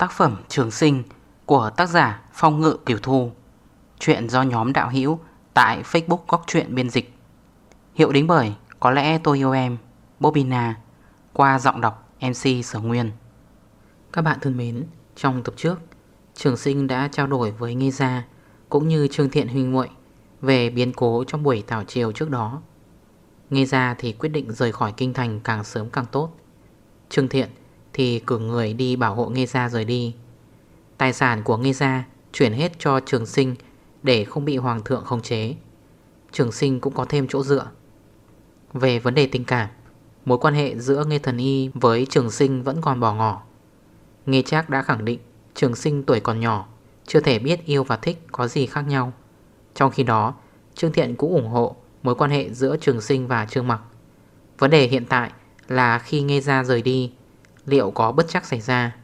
Tác phẩm Trường Sinh của tác giả Phong Ngự Kiều Thu. Chuyện do nhóm đạo hữu tại Facebook Góc Chuyện Biên Dịch. Hiệu đính bởi Có lẽ tôi yêu em Bobina Qua giọng đọc MC Sở Nguyên. Các bạn thân mến, Trong tập trước, Trường Sinh đã trao đổi với Nghi Gia Cũng như Trương Thiện Huynh Nguội Về biến cố trong buổi tảo chiều trước đó. Nghi Gia thì quyết định rời khỏi kinh thành càng sớm càng tốt. Trương Thiện thì cử người đi bảo hộ Nghê Gia rời đi. Tài sản của Nghê Gia chuyển hết cho trường sinh Để không bị hoàng thượng khống chế. Trường sinh cũng có thêm chỗ dựa. Về vấn đề tình cảm, Mối quan hệ giữa Nghê Thần Y với trường sinh vẫn còn bỏ ngỏ Nghê Trác đã khẳng định Trường sinh tuổi còn nhỏ, Chưa thể biết yêu và thích có gì khác nhau. Trong khi đó, Trương Thiện cũng ủng hộ mối quan hệ giữa trường sinh và trương mặc. Vấn đề hiện tại là khi Nghê Gia rời đi Liệu có bất chắc xảy ra?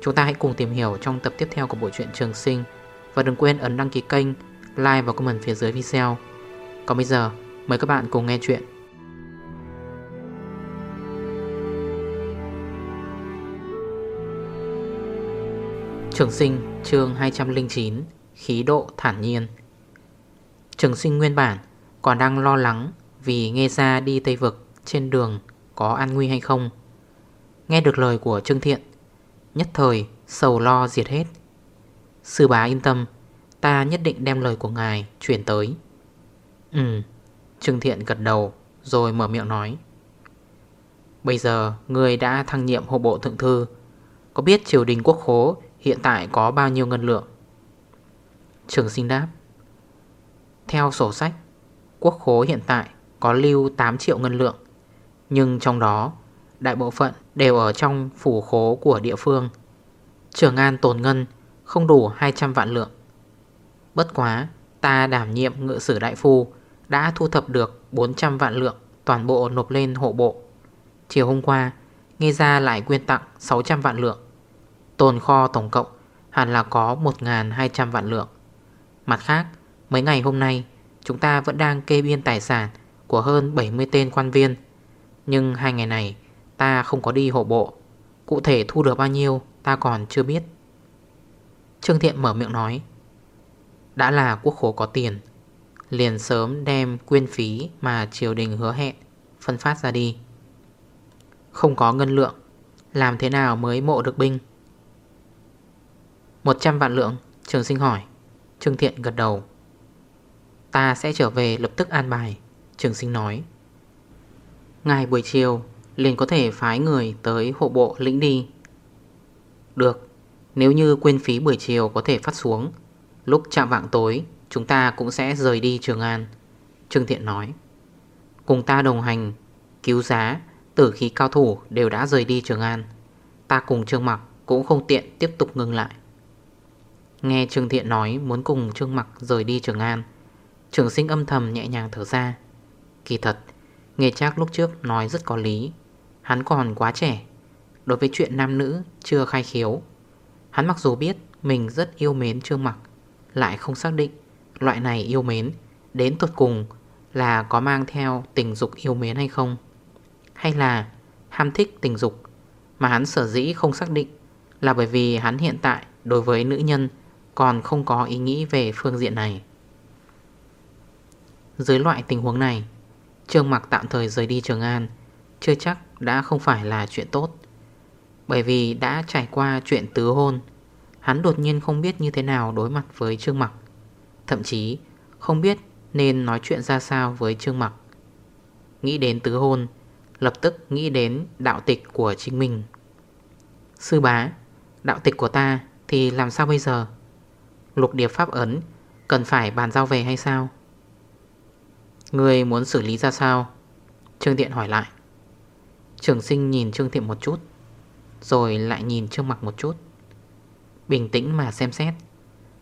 Chúng ta hãy cùng tìm hiểu trong tập tiếp theo của bộ truyện Trường Sinh. Và đừng quên ấn đăng ký kênh, like và comment phía dưới video. Còn bây giờ, mời các bạn cùng nghe chuyện. Trường Sinh chương 209 Khí độ thản nhiên. Trường Sinh nguyên bản còn đang lo lắng Vì nghe ra đi Tây Vực trên đường có an nguy hay không. Nghe được lời của Trương Thiện. Nhất thời, sầu lo diệt hết. Sư bá yên tâm, Ta nhất định đem lời của ngài chuyển tới. Ừ Trương Thiện gật đầu, Rồi mở miệng nói. Bây giờ người đã thăng nhiệm hộ bộ thượng thư. Có biết triều đình quốc khố Hiện tại có bao nhiêu ngân lượng? Trường sinh đáp. Theo sổ sách, Quốc khố hiện tại có lưu 8 triệu ngân lượng, Nhưng trong đó Đại bộ phận đều ở trong phủ khố của địa phương. Trường An tồn ngân không đủ 200 vạn lượng. Bất quá, ta đảm nhiệm ngự sử đại phu Đã thu thập được 400 vạn lượng Toàn bộ nộp lên hộ bộ. Chiều hôm qua, Nghe ra lại quyên tặng 600 vạn lượng. Tồn kho tổng cộng Hẳn là có 1.200 vạn lượng. Mặt khác, Mấy ngày hôm nay, Chúng ta vẫn đang kê biên tài sản Của hơn 70 tên quan viên. Nhưng hai ngày này Ta không có đi hộ bộ. Cụ thể thu được bao nhiêu, ta còn chưa biết. Trương Thiện mở miệng nói, Đã là quốc khố có tiền, Liền sớm đem quyên phí Mà triều đình hứa hẹn Phân phát ra đi. Không có ngân lượng, Làm thế nào mới mộ được binh? 100 vạn lượng, Trường sinh hỏi. Trương Thiện gật đầu. Ta sẽ trở về lập tức an bài, Trường sinh nói. Ngày buổi chiều liền có thể phái người tới hộ bộ lĩnh đi. Được, Nếu như quên phí buổi chiều có thể phát xuống, Lúc chạm vạng tối, Chúng ta cũng sẽ rời đi Trường An, Trương Thiện nói. Cùng ta đồng hành, Cứu giá, Tử khí cao thủ đều đã rời đi Trường An. Ta cùng Trương Mặc cũng không tiện tiếp tục ngừng lại. Nghe Trương Thiện nói muốn cùng Trương Mặc rời đi Trường An, Trường sinh âm thầm nhẹ nhàng thở ra. Kỳ thật Nghe chắc lúc trước nói rất có lý. Hắn còn quá trẻ. Đối với chuyện nam nữ chưa khai khiếu, Hắn mặc dù biết mình rất yêu mến Trương Mặc, Lại không xác định Loại này yêu mến Đến tuột cùng là có mang theo tình dục yêu mến hay không, Hay là ham thích tình dục Mà hắn sở dĩ không xác định Là bởi vì hắn hiện tại đối với nữ nhân Còn không có ý nghĩ về phương diện này. Dưới loại tình huống này, Trương Mặc tạm thời rời đi Trường An, Chưa chắc đã không phải là chuyện tốt. Bởi vì đã trải qua chuyện tứ hôn, Hắn đột nhiên không biết như thế nào đối mặt với Trương Mặc. Thậm chí, không biết nên nói chuyện ra sao với Trương Mặc. Nghĩ đến tứ hôn, Lập tức nghĩ đến đạo tịch của chính mình. Sư bá, Đạo tịch của ta thì làm sao bây giờ? Lục điệp pháp ấn, Cần phải bàn giao về hay sao? Người muốn xử lý ra sao? Trương Thiện hỏi lại. Trường sinh nhìn Trương Thiện một chút, Rồi lại nhìn Trương Mặc một chút. Bình tĩnh mà xem xét,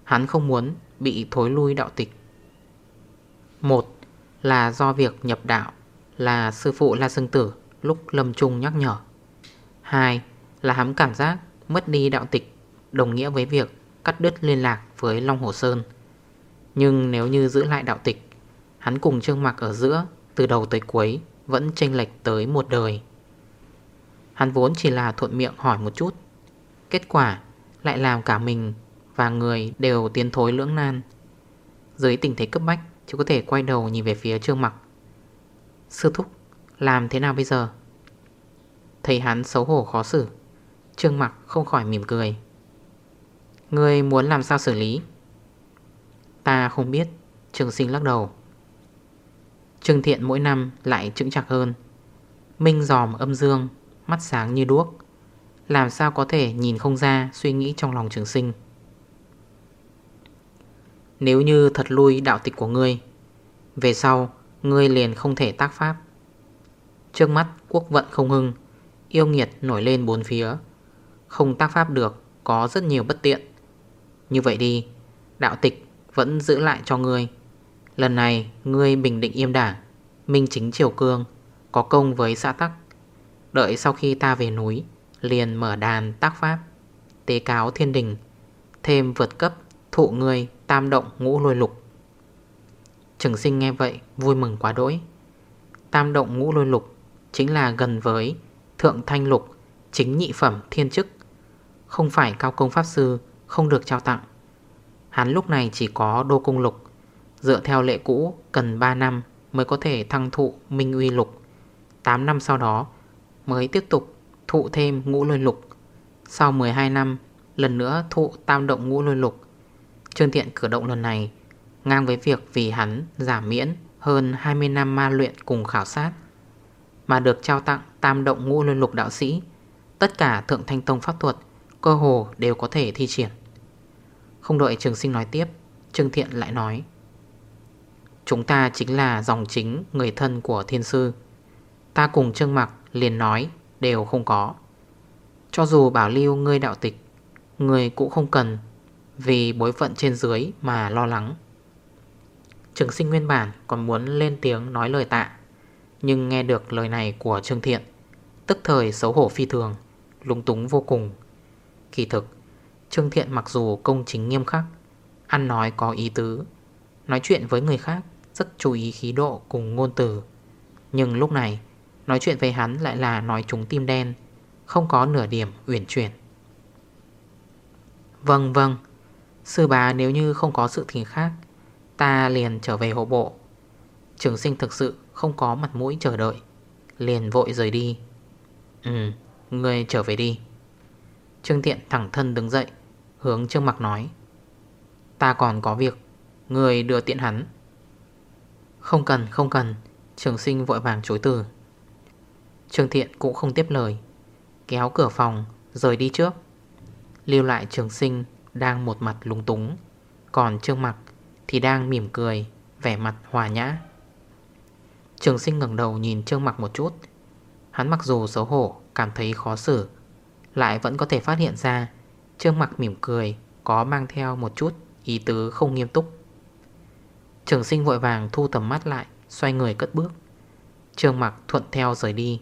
Hắn không muốn bị thối lui đạo tịch. Một là do việc nhập đạo Là sư phụ La Sưng Tử Lúc lâm trung nhắc nhở. Hai là hắn cảm giác Mất đi đạo tịch Đồng nghĩa với việc cắt đứt liên lạc với Long Hồ Sơn. Nhưng nếu như giữ lại đạo tịch, Hắn cùng Trương mặc ở giữa Từ đầu tới cuối Vẫn chênh lệch tới một đời. Hắn vốn chỉ là thuận miệng hỏi một chút. Kết quả, lại làm cả mình và người đều tiến thối lưỡng nan. Dưới tình thế cấp bách, Chỉ có thể quay đầu nhìn về phía trương mặc. Sư thúc, Làm thế nào bây giờ? Thấy hắn xấu hổ khó xử, Trương mặc không khỏi mỉm cười. Người muốn làm sao xử lý? Ta không biết, Trường sinh lắc đầu. Trương thiện mỗi năm lại trững chặt hơn. Minh giòm âm dương Mắt sáng như đuốc. Làm sao có thể nhìn không ra Suy nghĩ trong lòng trường sinh? Nếu như thật lui đạo tịch của ngươi, Về sau Ngươi liền không thể tác pháp. Trước mắt quốc vận không hưng, Yêu nghiệt nổi lên bốn phía. Không tác pháp được, Có rất nhiều bất tiện. Như vậy đi, Đạo tịch vẫn giữ lại cho ngươi. Lần này ngươi bình định im đảng Minh chính triều cương, Có công với xã tắc. Đợi sau khi ta về núi, Liền mở đàn tác pháp, Tế cáo thiên đình, Thêm vượt cấp thụ người tam động ngũ lôi lục. Trường sinh nghe vậy vui mừng quá đỗi. Tam động ngũ lôi lục Chính là gần với Thượng thanh lục, Chính nhị phẩm thiên chức. Không phải cao công pháp sư Không được trao tặng. Hắn lúc này chỉ có đô cung lục, Dựa theo lệ cũ cần 3 năm Mới có thể thăng thụ minh uy lục. 8 năm sau đó Mới tiếp tục thụ thêm ngũ lôi lục. Sau 12 năm, Lần nữa thụ tam động ngũ lôi lục. Trương Thiện cử động lần này, Ngang với việc vì hắn giảm miễn Hơn 20 năm ma luyện cùng khảo sát, Mà được trao tặng tam động ngũ lôi lục đạo sĩ. Tất cả thượng thanh tông pháp thuật Cơ hồ đều có thể thi triển. Không đợi trường sinh nói tiếp, Trương Thiện lại nói, Chúng ta chính là dòng chính người thân của thiên sư. Ta cùng Trương Mặc liền nói, đều không có. Cho dù bảo lưu ngươi đạo tịch Người cũng không cần, Vì bối phận trên dưới mà lo lắng. Trường sinh nguyên bản còn muốn lên tiếng nói lời tạ, Nhưng nghe được lời này của Trương Thiện, Tức thời xấu hổ phi thường, lúng túng vô cùng. Kỳ thực, Trương Thiện mặc dù công chính nghiêm khắc, Ăn nói có ý tứ, Nói chuyện với người khác Rất chú ý khí độ cùng ngôn từ, Nhưng lúc này Nói chuyện với hắn lại là nói chúng tim đen Không có nửa điểm uyển chuyển. Vâng vâng Sư bá nếu như không có sự tình khác Ta liền trở về hộ bộ. Trường sinh thực sự không có mặt mũi chờ đợi Liền vội rời đi. Ừ, ngươi trở về đi. Trương Thiện thẳng thân đứng dậy Hướng Trương Mặc nói Ta còn có việc Người đưa tiện hắn. Không cần, không cần Trường sinh vội vàng chối từ. Trương Thiện cũng không tiếp lời. Kéo cửa phòng, rời đi trước. Lưu lại trường sinh Đang một mặt lúng túng. Còn Trương Mặc thì đang mỉm cười, Vẻ mặt hòa nhã. Trường sinh ngẩng đầu nhìn Trương Mặc một chút. Hắn mặc dù xấu hổ, Cảm thấy khó xử, Lại vẫn có thể phát hiện ra Trương Mặc mỉm cười, Có mang theo một chút ý tứ không nghiêm túc. Trường sinh vội vàng thu tầm mắt lại, Xoay người cất bước. Trương Mặc thuận theo rời đi.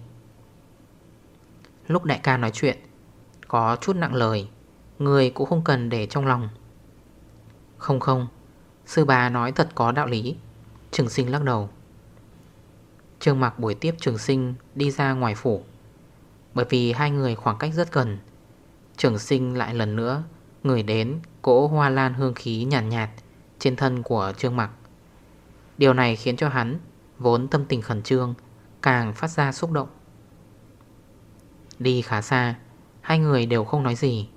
Lúc đại ca nói chuyện Có chút nặng lời Người cũng không cần để trong lòng. Không không Sư bà nói thật có đạo lý Trường sinh lắc đầu. Trương mặc buổi tiếp trường sinh đi ra ngoài phủ Bởi vì hai người khoảng cách rất gần. Trường sinh lại lần nữa Người đến cỗ hoa lan hương khí nhàn nhạt, nhạt Trên thân của trương mặc Điều này khiến cho hắn Vốn tâm tình khẩn trương Càng phát ra xúc động. Đi khá xa. Hai người đều không nói gì.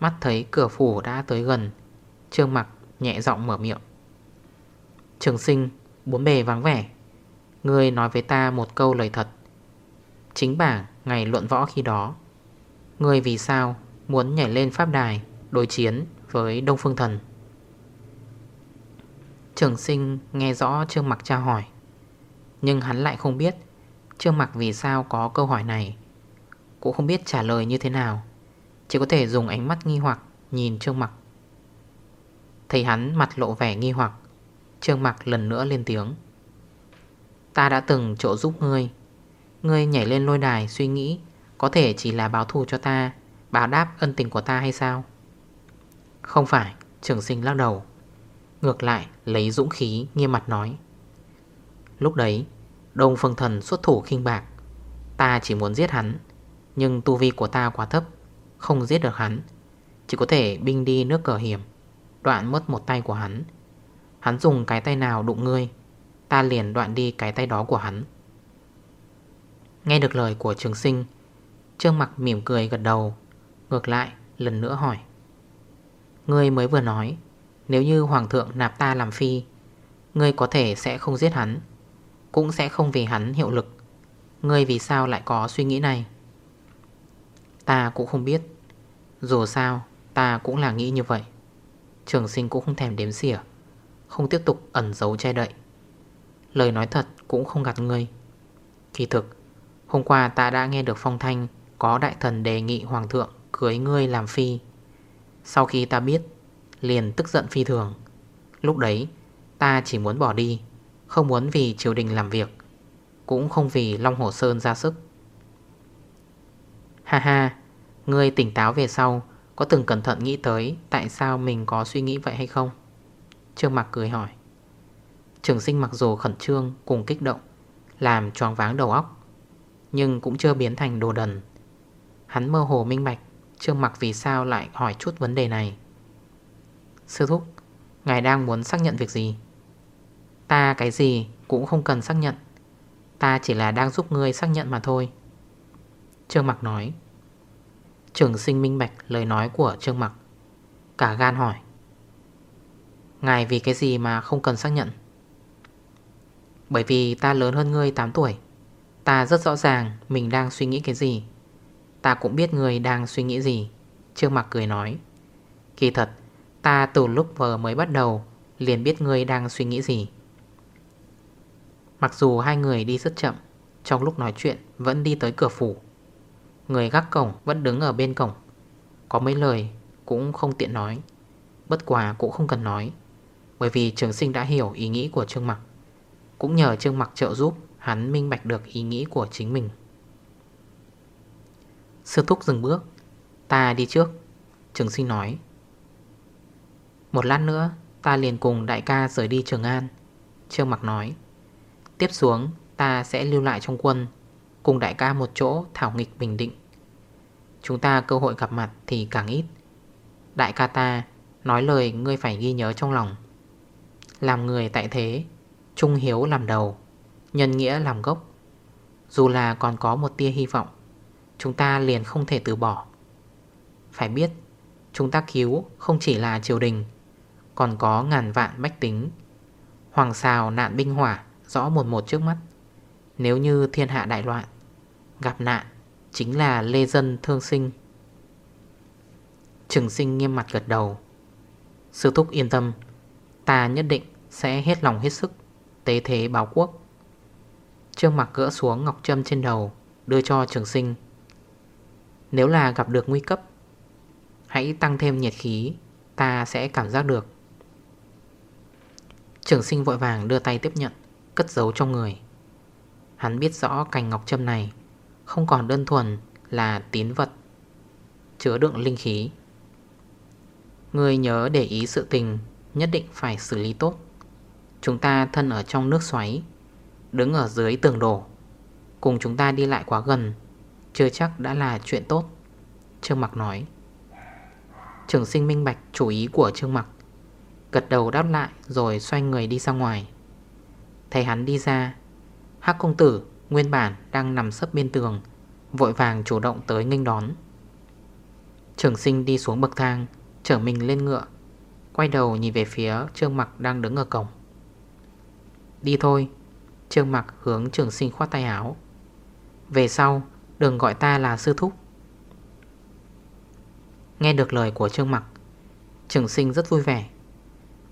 Mắt thấy cửa phủ đã tới gần. Trương mặc nhẹ giọng mở miệng. Trường sinh Bốn bề vắng vẻ. Người nói với ta một câu lời thật. Chính bảng ngày luận võ khi đó. Người vì sao Muốn nhảy lên pháp đài Đối chiến với Đông Phương Thần? Trường sinh nghe rõ Trương Mặc tra hỏi. Nhưng hắn lại không biết Trương Mặc vì sao có câu hỏi này. Cũng không biết trả lời như thế nào. Chỉ có thể dùng ánh mắt nghi hoặc Nhìn Trương Mặc. Thấy hắn mặt lộ vẻ nghi hoặc, Trương mặc lần nữa lên tiếng. Ta đã từng chỗ giúp ngươi. Ngươi nhảy lên lôi đài suy nghĩ, Có thể chỉ là báo thù cho ta, Báo đáp ân tình của ta hay sao? Không phải, Trường sinh lắc đầu. Ngược lại, lấy dũng khí, nghiêm mặt nói. Lúc đấy, Đông phương thần xuất thủ khinh bạc. Ta chỉ muốn giết hắn. Nhưng tu vi của ta quá thấp, Không giết được hắn. Chỉ có thể binh đi nước cờ hiểm, Đoạn mất một tay của hắn. Hắn dùng cái tay nào đụng ngươi, Ta liền đoạn đi cái tay đó của hắn. Nghe được lời của trường sinh, Trương mặt mỉm cười gật đầu, Ngược lại lần nữa hỏi. Ngươi mới vừa nói, Nếu như hoàng thượng nạp ta làm phi, Ngươi có thể sẽ không giết hắn, Cũng sẽ không vì hắn hiệu lực. Ngươi vì sao lại có suy nghĩ này? Ta cũng không biết. Dù sao, ta cũng là nghĩ như vậy. Trường sinh cũng không thèm đếm xỉa, Không tiếp tục ẩn giấu che đậy. Lời nói thật cũng không gạt ngươi. Kỳ thực, Hôm qua ta đã nghe được phong thanh Có đại thần đề nghị hoàng thượng Cưới ngươi làm phi. Sau khi ta biết, Liền tức giận phi thường. Lúc đấy, ta chỉ muốn bỏ đi, Không muốn vì triều đình làm việc, Cũng không vì Long Hồ Sơn ra sức. Ha ha, Ngươi tỉnh táo về sau, Có từng cẩn thận nghĩ tới Tại sao mình có suy nghĩ vậy hay không? Trương Mạc cười hỏi. Trường sinh mặc dù khẩn trương cùng kích động, Làm choáng váng đầu óc, Nhưng cũng chưa biến thành đồ đần. Hắn mơ hồ minh bạch Trương Mặc vì sao lại hỏi chút vấn đề này. Sư thúc, Ngài đang muốn xác nhận việc gì? Ta cái gì cũng không cần xác nhận. Ta chỉ là đang giúp ngươi xác nhận mà thôi. Trương Mặc nói. Trường sinh minh bạch lời nói của Trương Mặc. Cả gan hỏi. Ngài vì cái gì mà không cần xác nhận? Bởi vì ta lớn hơn ngươi 8 tuổi, Ta rất rõ ràng mình đang suy nghĩ cái gì. Ta cũng biết người đang suy nghĩ gì, Trương Mặc cười nói. Kỳ thật, Ta từ lúc vừa mới bắt đầu Liền biết ngươi đang suy nghĩ gì. Mặc dù hai người đi rất chậm, Trong lúc nói chuyện vẫn đi tới cửa phủ. Người gác cổng vẫn đứng ở bên cổng. Có mấy lời cũng không tiện nói. Bất quả cũng không cần nói, Bởi vì trường sinh đã hiểu ý nghĩ của Trương Mặc. Cũng nhờ Trương Mặc trợ giúp, Hắn minh bạch được ý nghĩ của chính mình. Sư Thúc dừng bước. Ta đi trước, Trường sinh nói. Một lát nữa, ta liền cùng đại ca rời đi Trường An, Trương Mặc nói. Tiếp xuống, ta sẽ lưu lại trong quân Cùng đại ca một chỗ thảo nghịch bình định. Chúng ta cơ hội gặp mặt thì càng ít. Đại ca ta nói lời ngươi phải ghi nhớ trong lòng. Làm người tại thế, Trung hiếu làm đầu, Nhân nghĩa làm gốc. Dù là còn có một tia hy vọng, Chúng ta liền không thể từ bỏ. Phải biết, Chúng ta cứu không chỉ là triều đình, Còn có ngàn vạn bách tính. Hoàng xào nạn binh hỏa Rõ một một trước mắt. Nếu như thiên hạ đại loạn Gặp nạn Chính là lê dân thương sinh. Trường sinh nghiêm mặt gật đầu. Sư thúc yên tâm, Ta nhất định sẽ hết lòng hết sức Tế thế báo quốc. Trương mặc gỡ xuống ngọc trâm trên đầu, Đưa cho trường sinh. Nếu là gặp được nguy cấp, Hãy tăng thêm nhiệt khí, Ta sẽ cảm giác được. Trường sinh vội vàng đưa tay tiếp nhận, Cất giấu trong người. Hắn biết rõ cành ngọc trâm này. Không còn đơn thuần là tín vật Chứa đựng linh khí. Người nhớ để ý sự tình, Nhất định phải xử lý tốt. Chúng ta thân ở trong nước xoáy, Đứng ở dưới tường đổ. Cùng chúng ta đi lại quá gần, Chưa chắc đã là chuyện tốt, Trương Mặc nói. Trường sinh minh bạch chủ ý của Trương Mặc, Gật đầu đáp lại Rồi xoay người đi ra ngoài. Thấy hắn đi ra, Hắc công tử nguyên bản đang nằm sấp bên tường, Vội vàng chủ động tới nghênh đón. Trường sinh đi xuống bậc thang, Chở mình lên ngựa, Quay đầu nhìn về phía Trương Mặc đang đứng ở cổng. Đi thôi. Trương Mặc hướng trường sinh khoát tay áo. Về sau, đừng gọi ta là sư thúc. Nghe được lời của Trương Mặc, Trường sinh rất vui vẻ,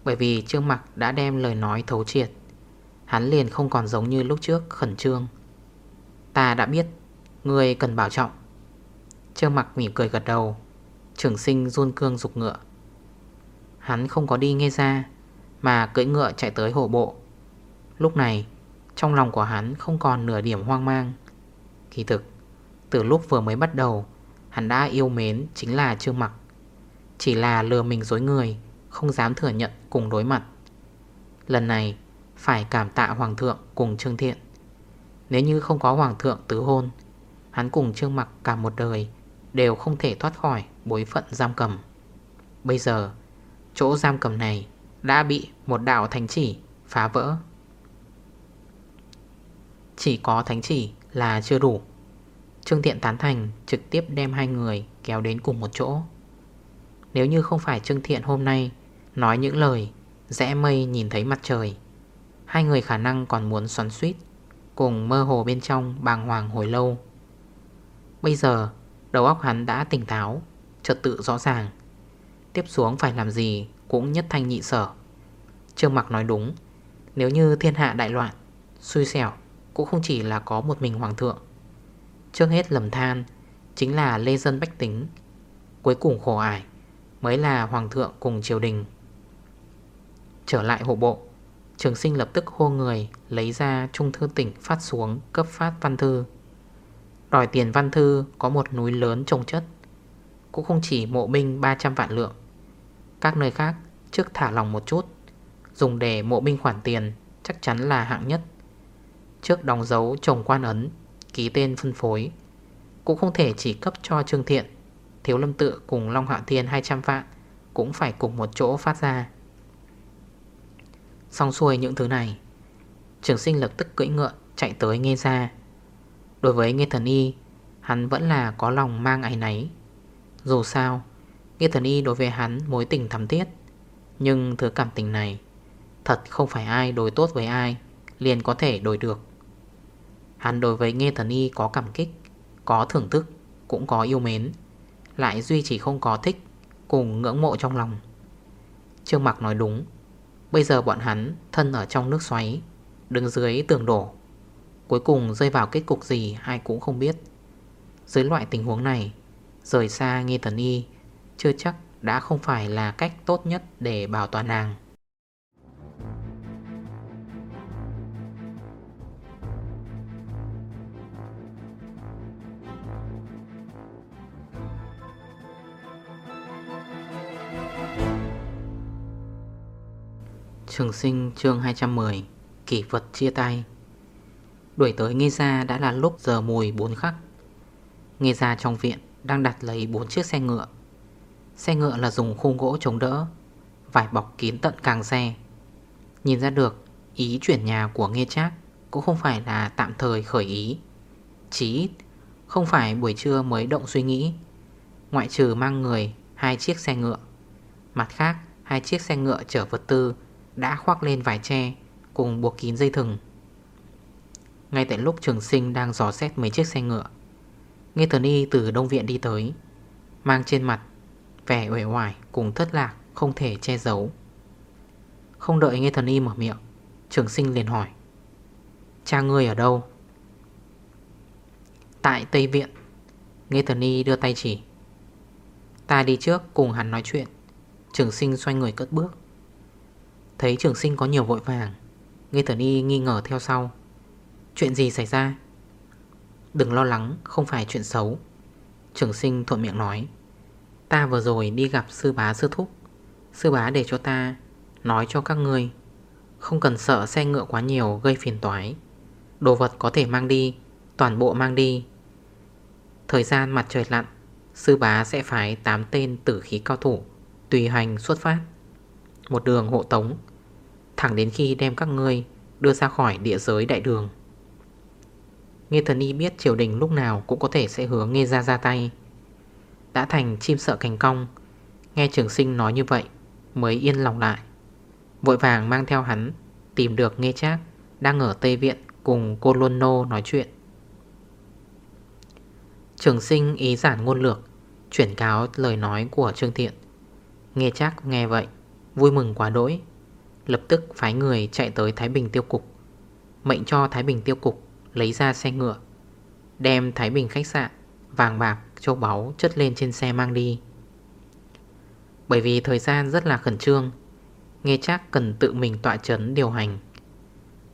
Bởi vì Trương Mặc đã đem lời nói thấu triệt. Hắn liền không còn giống như lúc trước khẩn trương. Ta đã biết Người cần bảo trọng. Trương Mặc mỉm cười gật đầu. Trường sinh run cương dục ngựa. Hắn không có đi nghe ra, Mà cưỡi ngựa chạy tới hổ bộ. Lúc này, Trong lòng của hắn không còn nửa điểm hoang mang. Kỳ thực, Từ lúc vừa mới bắt đầu, Hắn đã yêu mến chính là Trương Mặc. Chỉ là lừa mình dối người, Không dám thừa nhận cùng đối mặt. Lần này, Phải cảm tạ Hoàng thượng cùng Trương Thiện. Nếu như không có Hoàng thượng tứ hôn, Hắn cùng Trương Mặc cả một đời Đều không thể thoát khỏi bối phận giam cầm. Bây giờ, Chỗ giam cầm này Đã bị một đạo thánh chỉ phá vỡ. Chỉ có thánh chỉ là chưa đủ. Trương Thiện tán thành trực tiếp đem hai người kéo đến cùng một chỗ. Nếu như không phải Trương Thiện hôm nay Nói những lời Rẽ mây nhìn thấy mặt trời, Hai người khả năng còn muốn xoắn suýt. Cùng mơ hồ bên trong bàng hoàng hồi lâu. Bây giờ, Đầu óc hắn đã tỉnh táo, Trật tự rõ ràng. Tiếp xuống phải làm gì cũng nhất thanh nhị sở. Trương Mặc nói đúng, Nếu như thiên hạ đại loạn, Xui xẻo cũng không chỉ là có một mình hoàng thượng. Trước hết lầm than Chính là lê dân bách tính, Cuối cùng khổ ải Mới là hoàng thượng cùng triều đình. Trở lại hộ bộ Trường sinh lập tức hô người, Lấy ra trung thư tỉnh phát xuống, Cấp phát văn thư. Đòi tiền văn thư, có một núi lớn trồng chất. Cũng không chỉ mộ binh 300 vạn lượng. Các nơi khác, trước thả lòng một chút, Dùng để mộ binh khoản tiền, Chắc chắn là hạng nhất. Trước đóng dấu trồng quan ấn, Ký tên phân phối. Cũng không thể chỉ cấp cho Trương Thiện. Thiếu lâm tự cùng Long Hạ Thiên 200 vạn, Cũng phải cùng một chỗ phát ra. Xong xuôi những thứ này, Trường sinh lập tức cưỡi ngựa Chạy tới nghe ra Đối với nghe thần y, Hắn vẫn là có lòng mang ái náy. Dù sao Nghe thần y đối với hắn mối tình thắm thiết. Nhưng thứ cảm tình này, Thật không phải ai đối tốt với ai Liền có thể đổi được. Hắn đối với nghe thần y có cảm kích, Có thưởng thức, Cũng có yêu mến, Lại duy chỉ không có thích Cùng ngưỡng mộ trong lòng. Trương Mạc nói đúng Bây giờ bọn hắn thân ở trong nước xoáy, Đứng dưới tường đổ. Cuối cùng rơi vào kết cục gì ai cũng không biết. Dưới loại tình huống này, Rời xa nghi thần y Chưa chắc đã không phải là cách tốt nhất để bảo toàn nàng. Trường sinh chương 210 Kỷ vật chia tay. Đuổi tới nghi Gia đã là lúc giờ mùi 4 khắc. Nghi Gia trong viện Đang đặt lấy 4 chiếc xe ngựa. Xe ngựa là dùng khung gỗ chống đỡ, Vải bọc kín tận càng xe. Nhìn ra được, Ý chuyển nhà của nghi Trác Cũng không phải là tạm thời khởi ý. Chỉ ít, Không phải buổi trưa mới động suy nghĩ. Ngoại trừ mang người, hai chiếc xe ngựa. Mặt khác, Hai chiếc xe ngựa chở vật tư đã khoác lên vải tre cùng buộc kín dây thừng. Ngay tại lúc trường sinh đang dò xét mấy chiếc xe ngựa, Nghe Thần Y từ Đông Viện đi tới, mang trên mặt vẻ uể oải cùng thất lạc không thể che giấu. Không đợi Nghe Thần Y mở miệng, trường sinh liền hỏi. Cha ngươi ở đâu? Tại Tây Viện, Nghe Thần Y đưa tay chỉ. Ta đi trước cùng hắn nói chuyện Trường sinh xoay người cất bước Thấy trường sinh có nhiều vội vàng. Nghe thần y nghi ngờ theo sau. Chuyện gì xảy ra? Đừng lo lắng, không phải chuyện xấu. Trường sinh thuận miệng nói. Ta vừa rồi đi gặp sư bá sư thúc. Sư bá để cho ta Nói cho các ngươi. Không cần sợ xe ngựa quá nhiều gây phiền toái. Đồ vật có thể mang đi, Toàn bộ mang đi. Thời gian mặt trời lặn, Sư bá sẽ phái 8 tên tử khí cao thủ Tùy hành xuất phát. Một đường hộ tống Thẳng đến khi đem các ngươi Đưa ra khỏi địa giới đại đường. Nghe thần y biết triều đình lúc nào Cũng có thể sẽ hướng nghe ra ra tay. Đã thành chim sợ cành cong, Nghe trường sinh nói như vậy Mới yên lòng lại. Vội vàng mang theo hắn Tìm được nghe chác Đang ở Tây Viện cùng cô Luân Nô nói chuyện. Trường sinh ý giản ngôn lược, Chuyển cáo lời nói của Trương Thiện. Nghe chắc nghe vậy, Vui mừng quá đỗi. Lập tức phái người chạy tới Thái Bình tiêu cục. Mệnh cho Thái Bình tiêu cục Lấy ra xe ngựa Đem Thái Bình khách sạn Vàng bạc, châu báu chất lên trên xe mang đi. Bởi vì thời gian rất là khẩn trương Nghe chắc cần tự mình tọa chấn điều hành.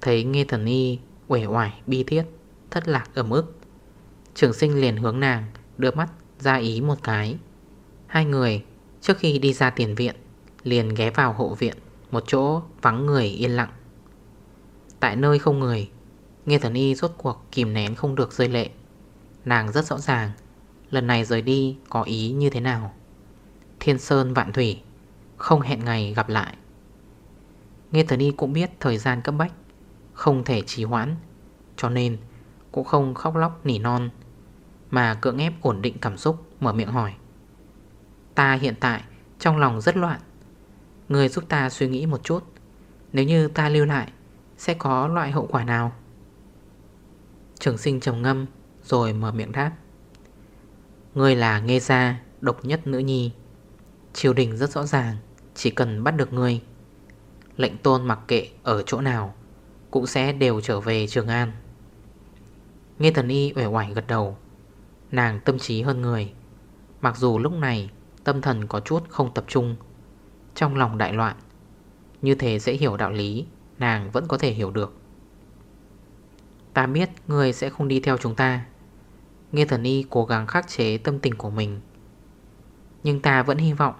Thấy nghe thần y Uể oải, bi thiết Thất lạc ẩm ức Trường sinh liền hướng nàng Đưa mắt ra ý một cái. Hai người trước khi đi ra tiền viện Liền ghé vào hộ viện một chỗ vắng người yên lặng. Tại nơi không người, Nghe thần y rốt cuộc kìm nén không được rơi lệ. Nàng rất rõ ràng, Lần này rời đi có ý như thế nào. Thiên Sơn Vạn Thủy, Không hẹn ngày gặp lại. Nghe thần Y cũng biết thời gian cấp bách, Không thể trì hoãn, Cho nên cũng không khóc lóc nỉ non, Mà cưỡng ép ổn định cảm xúc, Mở miệng hỏi. Ta hiện tại trong lòng rất loạn Người giúp ta suy nghĩ một chút. Nếu như ta lưu lại, Sẽ có loại hậu quả nào? Trường sinh trầm ngâm, Rồi mở miệng đáp. Người là nghe ra Độc nhất nữ nhi. Triều đình rất rõ ràng, Chỉ cần bắt được người Lệnh tôn mặc kệ ở chỗ nào, Cũng sẽ đều trở về Trường An. Nghe thần y uể oải gật đầu. Nàng tâm trí hơn người. Mặc dù lúc này Tâm thần có chút không tập trung trong lòng đại loạn. Như thế dễ hiểu đạo lý, Nàng vẫn có thể hiểu được. Ta biết người sẽ không đi theo chúng ta. Nghe thần y cố gắng khắc chế tâm tình của mình. Nhưng ta vẫn hy vọng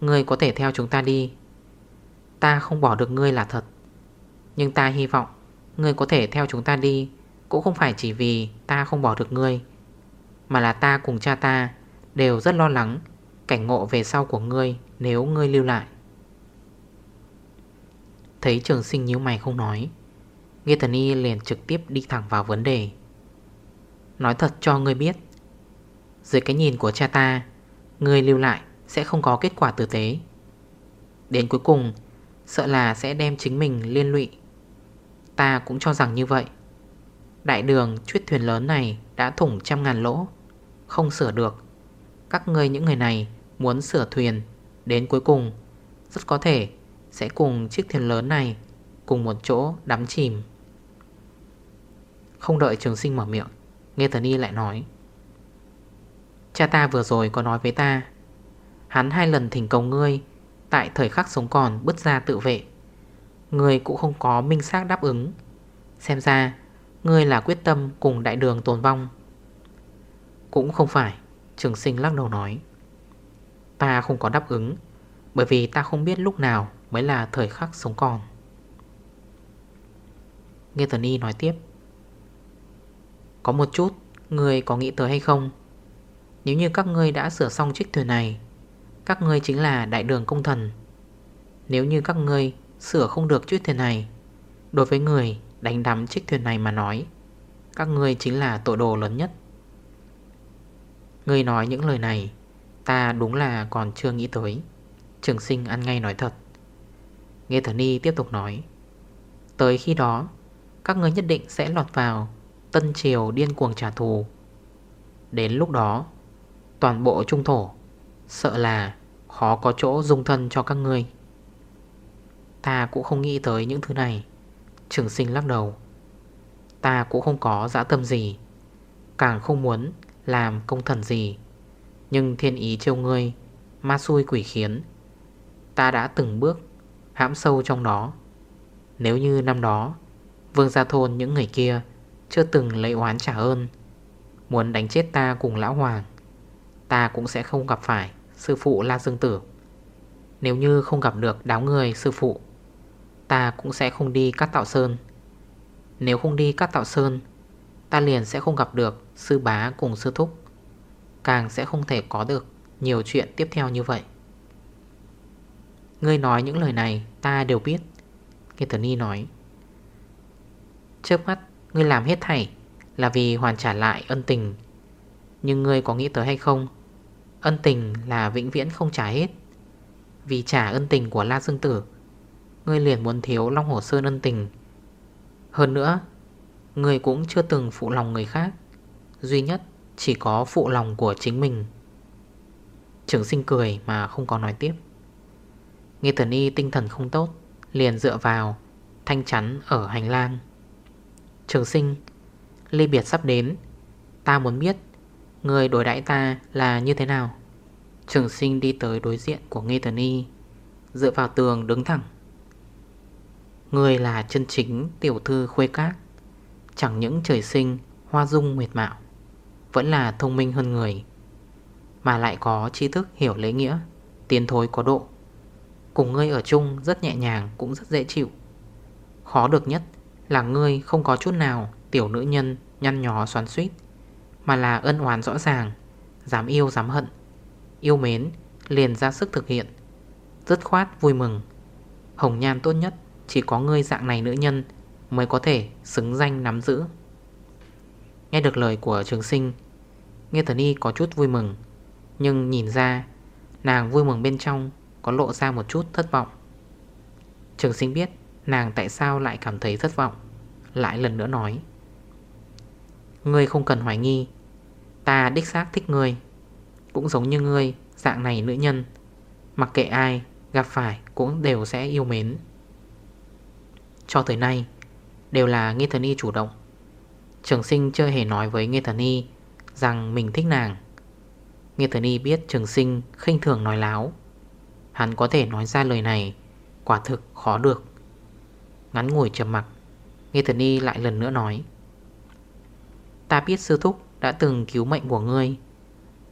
Người có thể theo chúng ta đi. Ta không bỏ được ngươi là thật. Nhưng ta hy vọng Ngươi có thể theo chúng ta đi, Cũng không phải chỉ vì ta không bỏ được ngươi, Mà là ta cùng cha ta Đều rất lo lắng Cảnh ngộ về sau của ngươi Nếu ngươi lưu lại. Thấy trường sinh nhíu mày không nói. Nghe thần y liền trực tiếp đi thẳng vào vấn đề. Nói thật cho ngươi biết, Dưới cái nhìn của cha ta Ngươi lưu lại sẽ không có kết quả tử tế. Đến cuối cùng, Sợ là sẽ đem chính mình liên lụy. Ta cũng cho rằng như vậy. Đại đường chuyết thuyền lớn này Đã thủng trăm ngàn lỗ, Không sửa được. Các ngươi những người này muốn sửa thuyền, Đến cuối cùng Rất có thể sẽ cùng chiếc thuyền lớn này Cùng một chỗ đắm chìm. Không đợi trường sinh mở miệng, Nghe thần y lại nói, Cha ta vừa rồi có nói với ta, Hắn hai lần thỉnh cầu ngươi Tại thời khắc sống còn bứt ra tự vệ. Ngươi cũng không có minh xác đáp ứng. Xem ra, Ngươi là quyết tâm cùng đại đường tồn vong. Cũng không phải, Trường sinh lắc đầu nói, Ta không có đáp ứng, Bởi vì ta không biết lúc nào Mới là thời khắc sống còn. Nghe Tần Y nói tiếp, Có một chút, người có nghĩ tới hay không? Nếu như các ngươi đã sửa xong chiếc thuyền này, các ngươi chính là đại đường công thần. Nếu như các ngươi sửa không được chiếc thuyền này, Đối với người đánh đắm chiếc thuyền này mà nói, Các ngươi chính là tội đồ lớn nhất. Ngươi nói những lời này, Ta đúng là còn chưa nghĩ tới. Trường sinh ăn ngay nói thật. Nghe thần y tiếp tục nói. Tới khi đó, Các ngươi nhất định sẽ lọt vào Tân triều điên cuồng trả thù. Đến lúc đó, Toàn bộ trung thổ Sợ là khó có chỗ dung thân cho các ngươi. Ta cũng không nghĩ tới những thứ này, Trường sinh lắc đầu. Ta cũng không có dã tâm gì, Càng không muốn làm công thần gì. Nhưng thiên ý trêu ngươi, Ma xui quỷ khiến, Ta đã từng bước hãm sâu trong đó. Nếu như năm đó, Vương gia thôn những người kia Chưa từng lấy oán trả ơn, Muốn đánh chết ta cùng lão hoàng, Ta cũng sẽ không gặp phải Sư phụ La Dương Tử. Nếu như không gặp được đáo người sư phụ, Ta cũng sẽ không đi cắt tạo sơn. Nếu không đi cắt tạo sơn, Ta liền sẽ không gặp được sư bá cùng sư thúc, Càng sẽ không thể có được nhiều chuyện tiếp theo như vậy. Ngươi nói những lời này, ta đều biết. Anthony nói, Trước mắt, ngươi làm hết thảy Là vì hoàn trả lại ân tình. Nhưng ngươi có nghĩ tới hay không? Ân tình là vĩnh viễn không trả hết. Vì trả ân tình của La Dương Tử, Ngươi liền muốn thiếu Long Hồ Sơn ân tình. Hơn nữa, Ngươi cũng chưa từng phụ lòng người khác. Duy nhất, chỉ có phụ lòng của chính mình. Trường sinh cười mà không có nói tiếp. Nghe thần y tinh thần không tốt, Liền dựa vào, Thanh chắn ở hành lang. Trường sinh, Ly biệt sắp đến, Ta muốn biết, Người đối đãi ta là như thế nào? Trường sinh đi tới đối diện của Nghe Thần Y, Dựa vào tường đứng thẳng. Người là chân chính tiểu thư khuê cát Chẳng những trời sinh, Hoa dung nguyệt mạo, Vẫn là thông minh hơn người, Mà lại có trí thức hiểu lễ nghĩa, Tiến thối có độ. Cùng ngươi ở chung rất nhẹ nhàng, Cũng rất dễ chịu. Khó được nhất là ngươi không có chút nào Tiểu nữ nhân nhăn nhó xoắn suýt mà là ân oán rõ ràng, Dám yêu, dám hận. Yêu mến liền ra sức thực hiện. Dứt khoát vui mừng. Hồng nhan tốt nhất Chỉ có ngươi dạng này nữ nhân Mới có thể xứng danh nắm giữ. Nghe được lời của trường sinh Nghe Thần Y có chút vui mừng, Nhưng nhìn ra Nàng vui mừng bên trong có lộ ra một chút thất vọng. Trường sinh biết Nàng tại sao lại cảm thấy thất vọng, Lại lần nữa nói. Ngươi không cần hoài nghi, Ta đích xác thích ngươi. Cũng giống như ngươi, Dạng này nữ nhân, Mặc kệ ai gặp phải cũng đều sẽ yêu mến. Cho tới nay, Đều là Nghi Thần Y chủ động. Trường sinh chưa hề nói với Nghi Thần Y Rằng mình thích nàng. Nghi Thần Y biết trường sinh khinh thường nói láo. Hắn có thể nói ra lời này. Quả thực khó được. Ngắn ngủi trầm mặt Nghe Thần Y lại lần nữa nói, Ta biết sư thúc đã từng cứu mệnh của ngươi.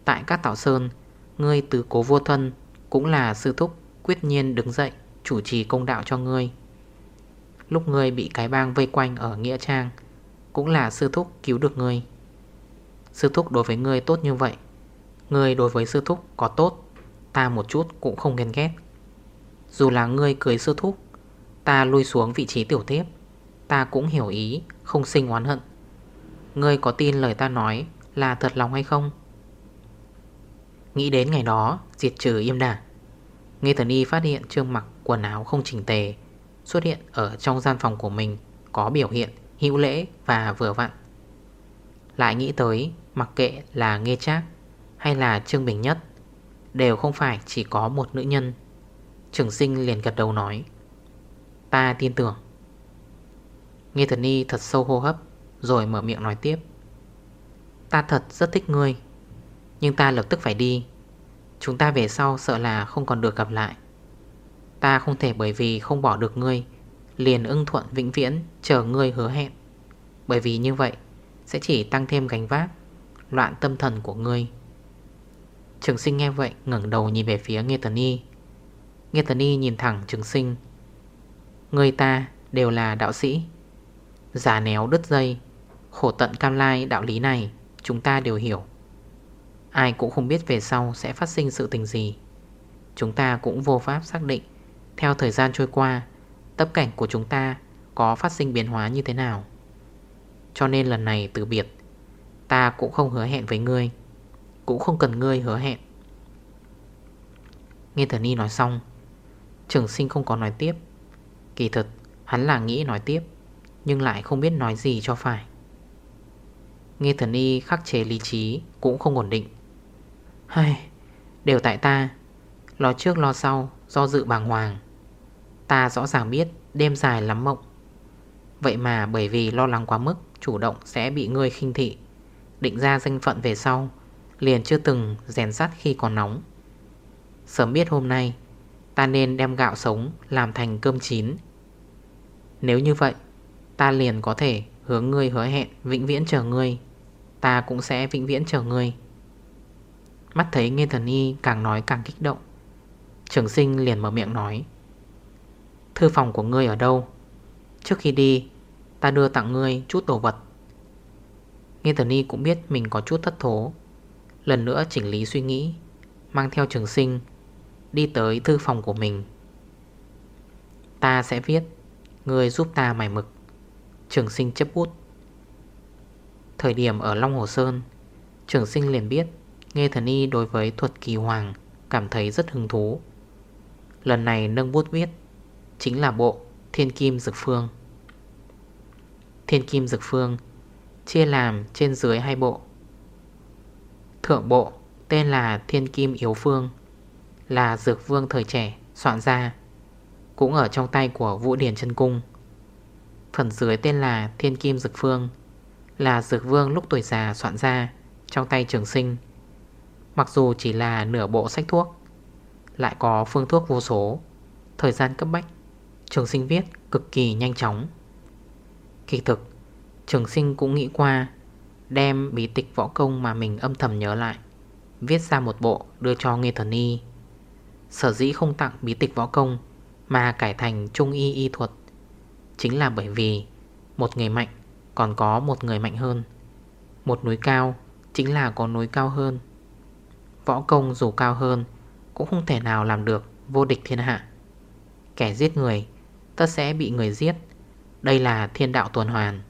Tại các tạo sơn, Ngươi từ cố vô thân Cũng là sư thúc quyết nhiên đứng dậy Chủ trì công đạo cho ngươi. Lúc ngươi bị cái bang vây quanh ở Nghĩa Trang Cũng là sư thúc cứu được ngươi. Sư thúc đối với ngươi tốt như vậy, Ngươi đối với sư thúc có tốt Ta một chút cũng không ghen ghét. Dù là ngươi cười sư thúc, Ta lui xuống vị trí tiểu tiếp Ta cũng hiểu ý, Không sinh oán hận. Ngươi có tin lời ta nói là thật lòng hay không? Nghĩ đến ngày đó, Diệt trừ im đà Nghe thần y phát hiện trương mặc quần áo không chỉnh tề, Xuất hiện ở trong gian phòng của mình, Có biểu hiện hữu lễ và vừa vặn. Lại nghĩ tới Mặc kệ là nghe trác Hay là Trương Bình Nhất Đều không phải chỉ có một nữ nhân. Trường sinh liền gật đầu nói, Ta tin tưởng. Nghe thần y thật sâu hô hấp, Rồi mở miệng nói tiếp, Ta thật rất thích ngươi, Nhưng ta lập tức phải đi. Chúng ta về sau sợ là không còn được gặp lại. Ta không thể bởi vì không bỏ được ngươi, Liền ưng thuận vĩnh viễn Chờ ngươi hứa hẹn. Bởi vì như vậy Sẽ chỉ tăng thêm gánh vác, Loạn tâm thần của ngươi. Trường sinh nghe vậy ngẩn đầu nhìn về phía Nghe Tần Y Nghe Tần Y nhìn thẳng trường sinh. Người ta đều là đạo sĩ. Giả néo đứt dây, Khổ tận cam lai đạo lý này, Chúng ta đều hiểu. Ai cũng không biết về sau sẽ phát sinh sự tình gì. Chúng ta cũng vô pháp xác định. Theo thời gian trôi qua Tấp cảnh của chúng ta Có phát sinh biến hóa như thế nào? Cho nên lần này từ biệt, Ta cũng không hứa hẹn với ngươi. Cũng không cần ngươi hứa hẹn. Nghe thần y nói xong Trường sinh không có nói tiếp. Kỳ thật hắn là nghĩ nói tiếp Nhưng lại không biết nói gì cho phải. Nghe thần y khắc chế lý trí Cũng không ổn định. Hay, Đều tại ta Lo trước lo sau Do dự bàng hoàng. Ta rõ ràng biết đêm dài lắm mộng. Vậy mà bởi vì lo lắng quá mức Chủ động sẽ bị ngươi khinh thị. Định ra danh phận về sau Liền chưa từng rèn sắt khi còn nóng. Sớm biết hôm nay, Ta nên đem gạo sống Làm thành cơm chín. Nếu như vậy, Ta liền có thể hướng ngươi hứa hẹn Vĩnh viễn chờ ngươi. Ta cũng sẽ vĩnh viễn chờ ngươi. Mắt thấy Nghe Thần Y càng nói càng kích động, Trường sinh liền mở miệng nói, Thư phòng của ngươi ở đâu? Trước khi đi, Ta đưa tặng ngươi chút đồ vật. Nghe Thần Y cũng biết mình có chút thất thố Lần nữa chỉnh lý suy nghĩ, Mang theo trường sinh, Đi tới thư phòng của mình. Ta sẽ viết người giúp ta mải mực. Trường sinh chấp bút. Thời điểm ở Long Hồ Sơn, Trường sinh liền biết Nghe thần y đối với thuật kỳ hoàng Cảm thấy rất hứng thú. Lần này nâng bút viết, Chính là bộ Thiên Kim Dực Phương. Thiên Kim Dực Phương Chia làm trên dưới hai bộ. Thượng bộ, Tên là Thiên Kim Yếu Phương, Là Dược Vương thời trẻ, Soạn ra, Cũng ở trong tay của Vũ Điển chân Cung. Phần dưới tên là Thiên Kim dược Phương, Là Dược Vương lúc tuổi già soạn ra Trong tay trường sinh. Mặc dù chỉ là nửa bộ sách thuốc, Lại có phương thuốc vô số, Thời gian cấp bách, Trường sinh viết cực kỳ nhanh chóng. Kỳ thực, Trường sinh cũng nghĩ qua Đem bí tịch võ công mà mình âm thầm nhớ lại, Viết ra một bộ đưa cho Nghê Thần Y. Sở dĩ không tặng bí tịch võ công Mà cải thành trung y y thuật Chính là bởi vì Một người mạnh còn có một người mạnh hơn. Một núi cao chính là có núi cao hơn. Võ công dù cao hơn Cũng không thể nào làm được vô địch thiên hạ. Kẻ giết người, Tất sẽ bị người giết. Đây là thiên đạo tuần hoàn,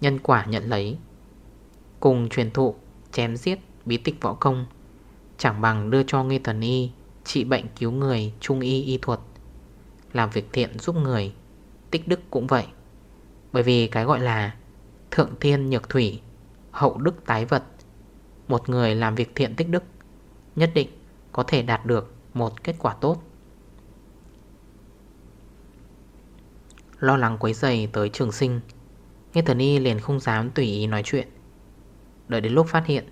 Nhân quả nhận lấy. Cùng truyền thụ, chém giết bí tịch võ công. Chẳng bằng đưa cho Nghi Thần Y Trị bệnh cứu người trung y y thuật. Làm việc thiện giúp người, Tích đức cũng vậy. Bởi vì cái gọi là Thượng thiên nhược thủy, Hậu đức tái vật, Một người làm việc thiện tích đức, Nhất định có thể đạt được một kết quả tốt. Lo lắng quấy dày tới trường sinh Nghe thần y liền không dám tùy ý nói chuyện. Đợi đến lúc phát hiện,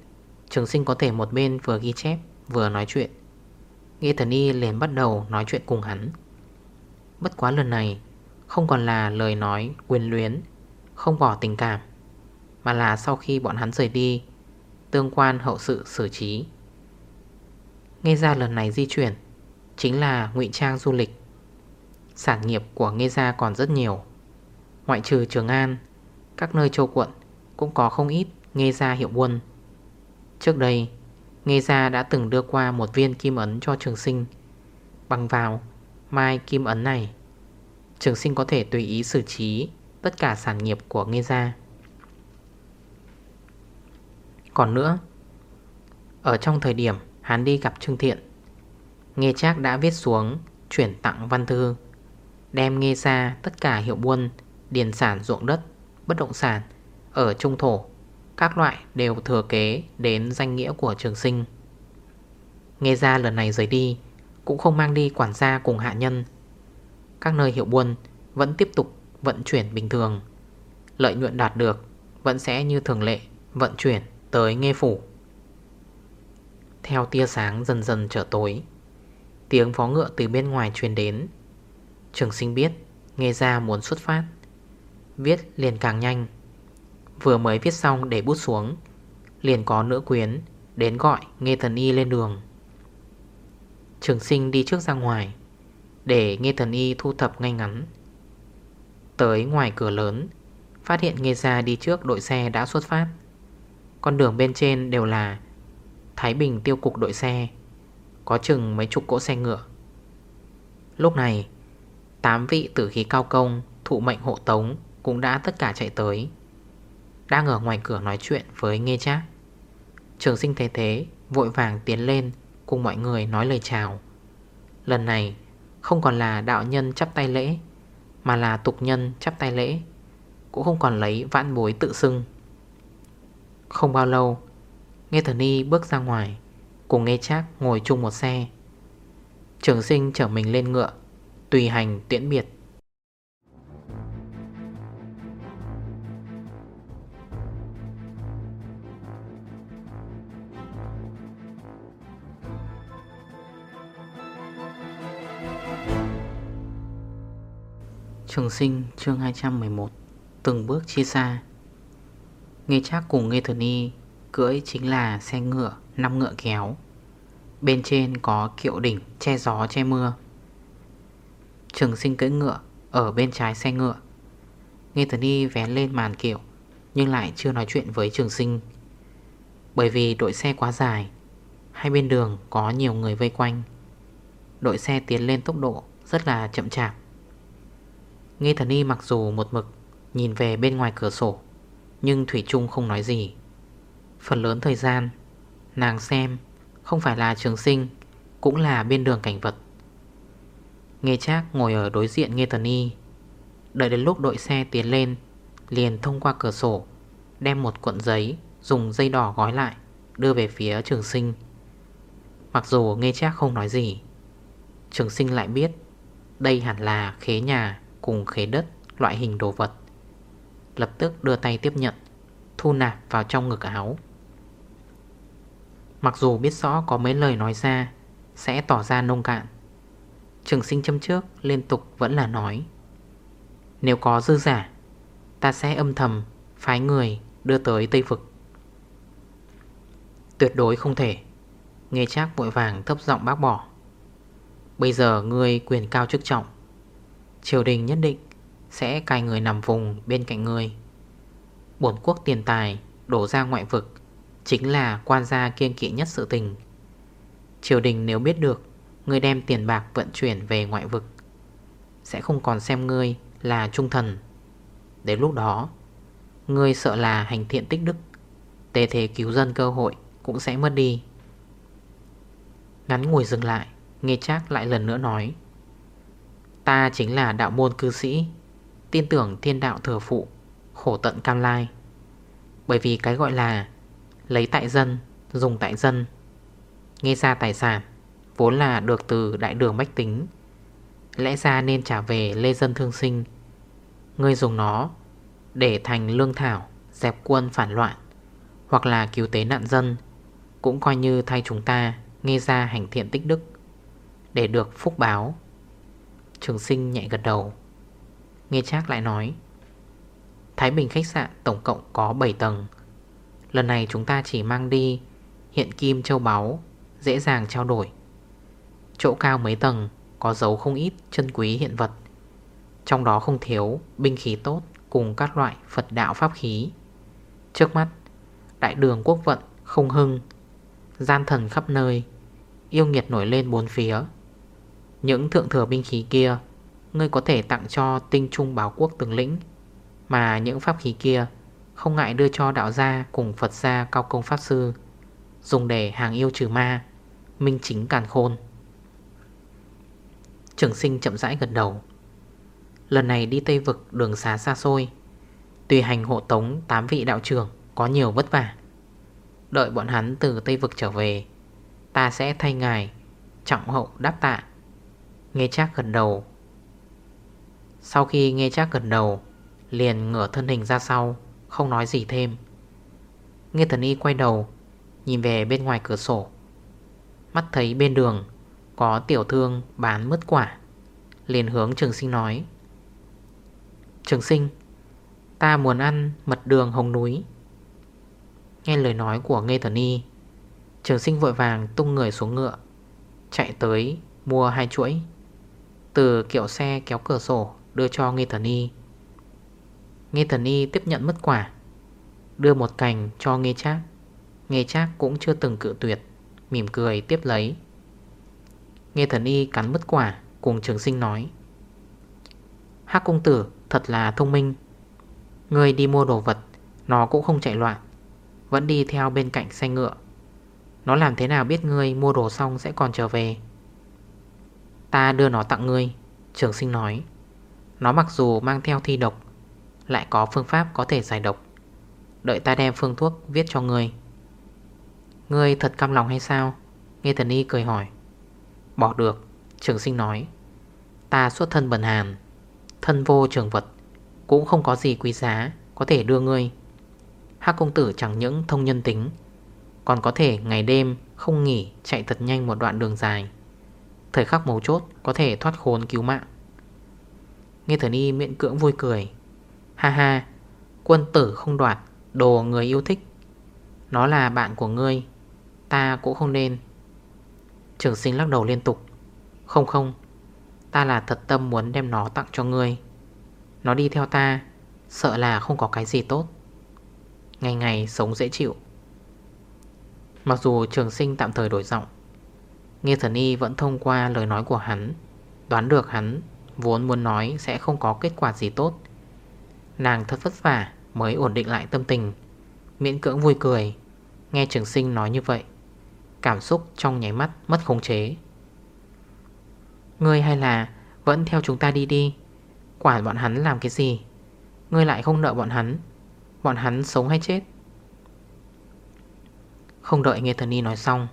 Trường sinh có thể một bên vừa ghi chép, Vừa nói chuyện. Nghe thần y liền bắt đầu nói chuyện cùng hắn. Bất quá lần này, Không còn là lời nói quyền luyến, Không bỏ tình cảm, Mà là sau khi bọn hắn rời đi, Tương quan hậu sự xử trí. Nghe ra lần này di chuyển Chính là ngụy trang du lịch. Sản nghiệp của Nghe ra còn rất nhiều. Ngoại trừ Trường An, Các nơi châu quận Cũng có không ít. Nghe Gia hiệu buôn Trước đây, Nghe Gia đã từng đưa qua một viên kim ấn cho trường sinh. Bằng vào, Mai kim ấn này, Trường sinh có thể tùy ý xử trí Tất cả sản nghiệp của Nghe Gia. Còn nữa, Ở trong thời điểm Hắn đi gặp Trương Thiện, Nghe Trác đã viết xuống Chuyển tặng văn thư, Đem nghe ra tất cả hiệu buôn, Điền sản ruộng đất, Bất động sản Ở trung thổ các loại đều thừa kế đến danh nghĩa của trường sinh. Nghe ra lần này rời đi, Cũng không mang đi quản gia cùng hạ nhân. Các nơi hiệu buôn Vẫn tiếp tục vận chuyển bình thường. Lợi nhuận đạt được Vẫn sẽ như thường lệ Vận chuyển tới nghe phủ. Theo tia sáng dần dần trở tối, Tiếng phó ngựa từ bên ngoài truyền đến. Trường sinh biết, Nghe ra muốn xuất phát, Viết liền càng nhanh. Vừa mới viết xong để bút xuống, Liền có nữ quyến Đến gọi Nghe Thần Y lên đường. Trường sinh đi trước ra ngoài, Để Nghe Thần Y thu thập ngay ngắn. Tới ngoài cửa lớn, Phát hiện Nghe ra đi trước đội xe đã xuất phát. Con đường bên trên đều là Thái Bình tiêu cục đội xe, Có chừng mấy chục cỗ xe ngựa. Lúc này, Tám vị tử khí cao công, Thụ mệnh hộ tống Cũng đã tất cả chạy tới. Đang ở ngoài cửa nói chuyện với nghe Trác. Trường sinh thế thế, Vội vàng tiến lên, Cùng mọi người nói lời chào. Lần này, không còn là đạo nhân chắp tay lễ, Mà là tục nhân chắp tay lễ, Cũng không còn lấy vãn bối tự xưng. Không bao lâu Nghe thần y bước ra ngoài, Cùng nghe chác ngồi chung một xe. Trường sinh chở mình lên ngựa, Tùy hành tiễn biệt. Trường sinh, chương 211 Từng bước chia xa. Nghe chắc cùng Nghe Thần Y Cưỡi chính là xe ngựa, năm ngựa kéo. Bên trên có kiệu đỉnh che gió, che mưa. Trường sinh cưỡi ngựa Ở bên trái xe ngựa. Nghe thần y vé lên màn kiệu, Nhưng lại chưa nói chuyện với trường sinh. Bởi vì đội xe quá dài, Hai bên đường có nhiều người vây quanh. Đội xe tiến lên tốc độ Rất là chậm chạp. Nghe thần y mặc dù một mực Nhìn về bên ngoài cửa sổ, Nhưng Thủy Trung không nói gì. Phần lớn thời gian, Nàng xem Không phải là trường sinh, Cũng là bên đường cảnh vật. Nghe Trác ngồi ở đối diện Nghe thần Y, Đợi đến lúc đội xe tiến lên, Liền thông qua cửa sổ, Đem một cuộn giấy Dùng dây đỏ gói lại, Đưa về phía trường sinh. Mặc dù Nghe Trác không nói gì, Trường sinh lại biết Đây hẳn là khế nhà. Cùng khế đất, loại hình đồ vật. Lập tức đưa tay tiếp nhận, Thu nạp vào trong ngực áo. Mặc dù biết rõ có mấy lời nói ra, Sẽ tỏ ra nông cạn. Trường sinh châm trước liên tục vẫn là nói, Nếu có dư giả, Ta sẽ âm thầm Phái người đưa tới Tây Vực. Tuyệt đối không thể. Nghe chắc vội vàng thấp giọng bác bỏ. Bây giờ ngươi quyền cao chức trọng Triều đình nhất định Sẽ cài người nằm vùng bên cạnh ngươi. Bổn quốc tiền tài Đổ ra ngoại vực Chính là quan gia kiên kỵ nhất sự tình. Triều đình nếu biết được Ngươi đem tiền bạc vận chuyển về ngoại vực, Sẽ không còn xem ngươi là trung thần. Đến lúc đó, Ngươi sợ là hành thiện tích đức, Tế thế cứu dân cơ hội Cũng sẽ mất đi. Ngắn ngồi dừng lại Nghe chắc lại lần nữa nói Ta chính là đạo môn cư sĩ Tin tưởng thiên đạo thừa phụ Khổ tận cam lai. Bởi vì cái gọi là Lấy tại dân, dùng tại dân Nghe ra tài sản Vốn là được từ đại đường bách tính Lẽ ra nên trả về lê dân thương sinh. Ngươi dùng nó Để thành lương thảo Dẹp quân phản loạn Hoặc là cứu tế nạn dân Cũng coi như thay chúng ta Nghe ra hành thiện tích đức Để được phúc báo. Trường sinh nhẹ gật đầu. Nghe trác lại nói, Thái Bình khách sạn tổng cộng có 7 tầng. Lần này chúng ta chỉ mang đi Hiện kim châu báu, Dễ dàng trao đổi. Chỗ cao mấy tầng Có dấu không ít chân quý hiện vật. Trong đó không thiếu binh khí tốt Cùng các loại Phật đạo pháp khí. Trước mắt, Đại đường quốc vận không hưng, Gian thần khắp nơi, Yêu nghiệt nổi lên bốn phía. Những thượng thừa binh khí kia, Ngươi có thể tặng cho tinh trung báo quốc tướng lĩnh. Mà những pháp khí kia Không ngại đưa cho đạo gia cùng Phật gia cao công pháp sư, Dùng để hàng yêu trừ ma, Minh chính càn khôn. Trường sinh chậm rãi gật đầu. Lần này đi Tây Vực đường xá xa xôi, Tùy hành hộ tống 8 vị đạo trưởng Có nhiều vất vả. Đợi bọn hắn từ Tây Vực trở về, Ta sẽ thay ngài Trọng hậu đáp tạ. Nghe chắc gần đầu. Sau khi nghe chắc gần đầu, Liền ngửa thân hình ra sau, Không nói gì thêm. Nghe thần y quay đầu, Nhìn về bên ngoài cửa sổ. Mắt thấy bên đường Có tiểu thương bán mứt quả, Liền hướng trường sinh nói. Trường sinh, Ta muốn ăn mật đường hồng núi. Nghe lời nói của Nghe Thần Y, Trường sinh vội vàng tung người xuống ngựa, Chạy tới mua hai chuỗi. Từ kiệu xe kéo cửa sổ Đưa cho Nghe Thần Y Nghe Thần Y tiếp nhận mất quả, Đưa một cành cho Nghe Trác. Nghe Trác cũng chưa từng cự tuyệt, Mỉm cười tiếp lấy. Nghe Thần Y cắn mất quả Cùng trường sinh nói, Hắc công tử, thật là thông minh. Người đi mua đồ vật, Nó cũng không chạy loạn, Vẫn đi theo bên cạnh xe ngựa. Nó làm thế nào biết ngươi mua đồ xong sẽ còn trở về? Ta đưa nó tặng ngươi, Trường sinh nói. Nó mặc dù mang theo thi độc, Lại có phương pháp có thể giải độc. Đợi ta đem phương thuốc viết cho ngươi. Ngươi thật căm lòng hay sao? Nghe thần y cười hỏi. Bỏ được, Trường sinh nói. Ta xuất thân bần hàn, Thân vô trường vật, Cũng không có gì quý giá Có thể đưa ngươi. Hác công tử chẳng những thông nhân tính, Còn có thể ngày đêm không nghỉ Chạy thật nhanh một đoạn đường dài. Thời khắc mấu chốt có thể thoát khốn cứu mạng. Nghe thần y miệng cưỡng vui cười. Ha ha, Quân tử không đoạt Đồ người yêu thích. Nó là bạn của ngươi, Ta cũng không nên. Trường sinh lắc đầu liên tục. Không không, Ta là thật tâm muốn đem nó tặng cho ngươi. Nó đi theo ta, Sợ là không có cái gì tốt. Ngày ngày sống dễ chịu. Mặc dù trường sinh tạm thời đổi giọng Nghe thần y vẫn thông qua lời nói của hắn, Đoán được hắn Vốn muốn nói sẽ không có kết quả gì tốt. Nàng thật vất vả Mới ổn định lại tâm tình, Miễn cưỡng vui cười, Nghe trường sinh nói như vậy. Cảm xúc trong nháy mắt mất khống chế. Ngươi hay là Vẫn theo chúng ta đi đi, Quản bọn hắn làm cái gì? Ngươi lại không nợ bọn hắn Bọn hắn sống hay chết? Không đợi nghe thần y nói xong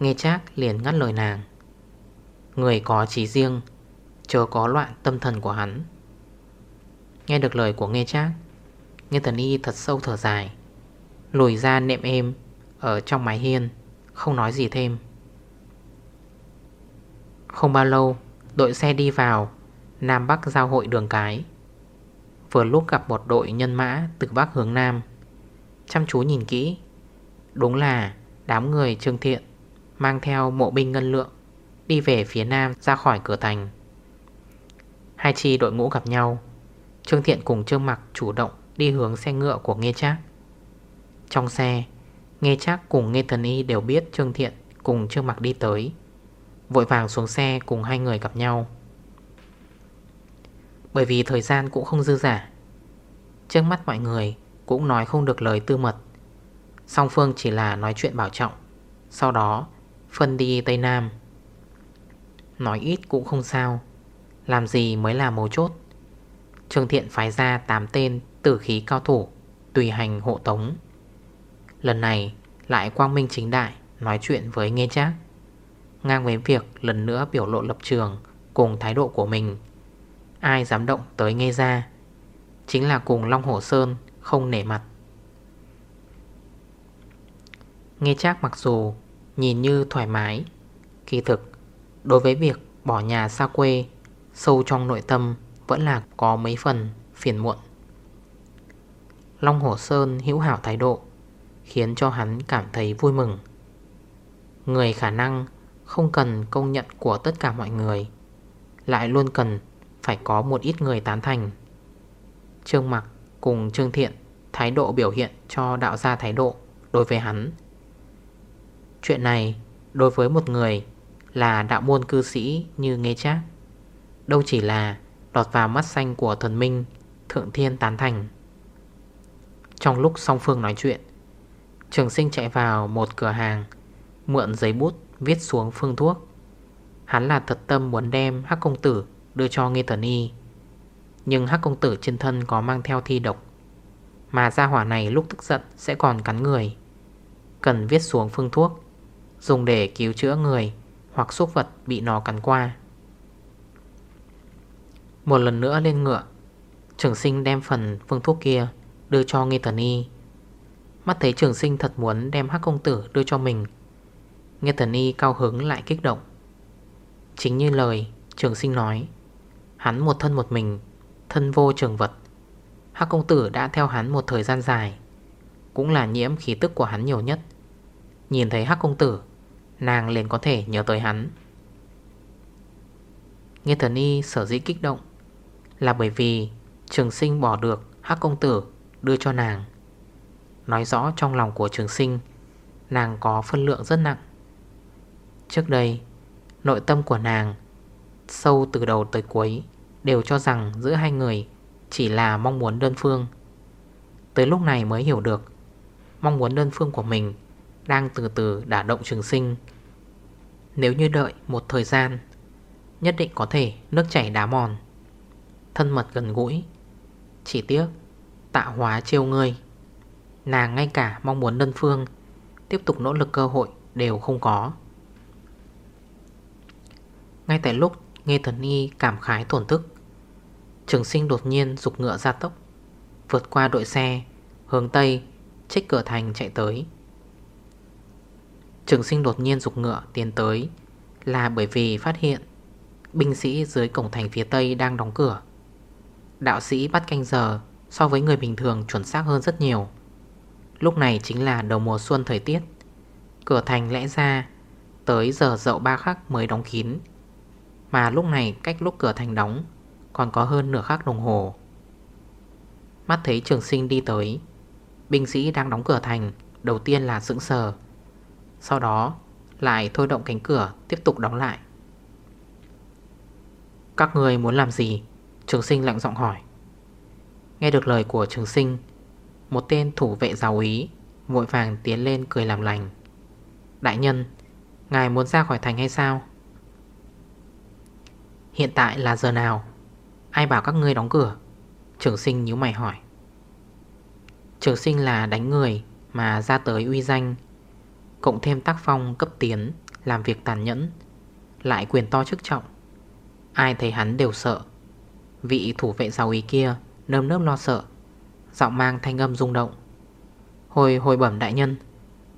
Nghe chác liền ngắt lời nàng. Người có trí riêng Chờ có loạn tâm thần của hắn. Nghe được lời của nghe chác Nghe thần y thật sâu thở dài, Lùi ra nệm êm Ở trong mái hiên, Không nói gì thêm. Không bao lâu, Đội xe đi vào Nam Bắc giao hội đường cái. Vừa lúc gặp một đội nhân mã Từ Bắc hướng Nam. Chăm chú nhìn kỹ, Đúng là đám người trương thiện Mang theo mộ binh ngân lượng, Đi về phía Nam ra khỏi cửa thành. Hai chi đội ngũ gặp nhau, Trương Thiện cùng Trương Mặc chủ động Đi hướng xe ngựa của Nghê Trác. Trong xe, Nghê Trác cùng Nghê Thần Y đều biết Trương Thiện cùng Trương Mặc đi tới, Vội vàng xuống xe cùng hai người gặp nhau. Bởi vì thời gian cũng không dư giả Trước mắt mọi người cũng nói không được lời tư mật. Song Phương chỉ là nói chuyện bảo trọng, Sau đó phân đi Tây Nam. Nói ít cũng không sao, Làm gì mới là mấu chốt. Trương Thiện phái ra 8 tên tử khí cao thủ, Tùy hành hộ tống. Lần này lại quang minh chính đại, Nói chuyện với nghe chắc Ngang với việc lần nữa biểu lộ lập trường Cùng thái độ của mình, Ai dám động tới nghe ra Chính là cùng Long Hổ Sơn Không nể mặt. Nghe chắc mặc dù Nhìn như thoải mái. Kỳ thực, Đối với việc bỏ nhà xa quê, Sâu trong nội tâm Vẫn là có mấy phần phiền muộn. Long Hổ Sơn hữu hảo thái độ, Khiến cho hắn cảm thấy vui mừng. Người khả năng không cần công nhận của tất cả mọi người, Lại luôn cần phải có một ít người tán thành. Trương Mặc cùng Trương Thiện Thái độ biểu hiện cho đạo gia thái độ đối với hắn. Chuyện này, đối với một người là đạo môn cư sĩ như nghe chắc Đâu chỉ là đọt vào mắt xanh của thần minh Thượng Thiên tán thành. Trong lúc song phương nói chuyện, Trường sinh chạy vào một cửa hàng, Mượn giấy bút viết xuống phương thuốc. Hắn là thật tâm muốn đem Hắc Công Tử đưa cho Nghê Thần Y, Nhưng Hắc Công Tử trên thân có mang theo thi độc, Mà gia hỏa này lúc tức giận sẽ còn cắn người, Cần viết xuống phương thuốc. Dùng để cứu chữa người Hoặc xúc vật bị nó cắn qua. Một lần nữa lên ngựa, Trường sinh đem phần phương thuốc kia Đưa cho Nghi Thần Y Mắt thấy trường sinh thật muốn đem hắc công tử đưa cho mình Nghe thần y cao hứng lại kích động. Chính như lời trường sinh nói, Hắn một thân một mình, Thân vô trường vật. Hắc công tử đã theo hắn một thời gian dài, Cũng là nhiễm khí tức của hắn nhiều nhất. Nhìn thấy hắc công tử Nàng liền có thể nhớ tới hắn. Nghe thần y sở dĩ kích động Là bởi vì Trường sinh bỏ được hắc công tử Đưa cho nàng. Nói rõ trong lòng của trường sinh, Nàng có phân lượng rất nặng. Trước đây, Nội tâm của nàng Sâu từ đầu tới cuối Đều cho rằng giữa hai người Chỉ là mong muốn đơn phương. Tới lúc này mới hiểu được, Mong muốn đơn phương của mình đang từ từ đả động trường sinh. Nếu như đợi một thời gian, Nhất định có thể nước chảy đá mòn. Thân mật gần gũi, Chỉ tiếc Tạo hóa trêu ngươi. Nàng ngay cả mong muốn đơn phương, Tiếp tục nỗ lực cơ hội đều không có. Ngay tại lúc Nghe thần y cảm khái tổn thức, Trường sinh đột nhiên dục ngựa ra tốc, Vượt qua đội xe, Hướng Tây, Trích cửa thành chạy tới. Trường sinh đột nhiên dục ngựa tiến tới, Là bởi vì phát hiện Binh sĩ dưới cổng thành phía Tây đang đóng cửa. Đạo sĩ bắt canh giờ So với người bình thường chuẩn xác hơn rất nhiều. Lúc này chính là đầu mùa xuân thời tiết. Cửa thành lẽ ra Tới giờ dậu ba khắc mới đóng kín. Mà lúc này cách lúc cửa thành đóng Còn có hơn nửa khắc đồng hồ. Mắt thấy trường sinh đi tới, Binh sĩ đang đóng cửa thành, Đầu tiên là sững sờ. Sau đó, lại thôi động cánh cửa, Tiếp tục đóng lại. Các người muốn làm gì? Trường sinh lặng giọng hỏi. Nghe được lời của trường sinh, một tên thủ vệ giáo ý Vội vàng tiến lên cười làm lành. Đại nhân, Ngài muốn ra khỏi thành hay sao? Hiện tại là giờ nào? Ai bảo các ngươi đóng cửa? Trường sinh nhíu mày hỏi. Trường sinh là đánh người Mà ra tới uy danh Cộng thêm tác phong cấp tiến, Làm việc tàn nhẫn, Lại quyền to chức trọng. Ai thấy hắn đều sợ. Vị thủ vệ giáo ý kia Nơm nớp lo sợ, Giọng mang thanh âm rung động. Hồi hồi bẩm đại nhân,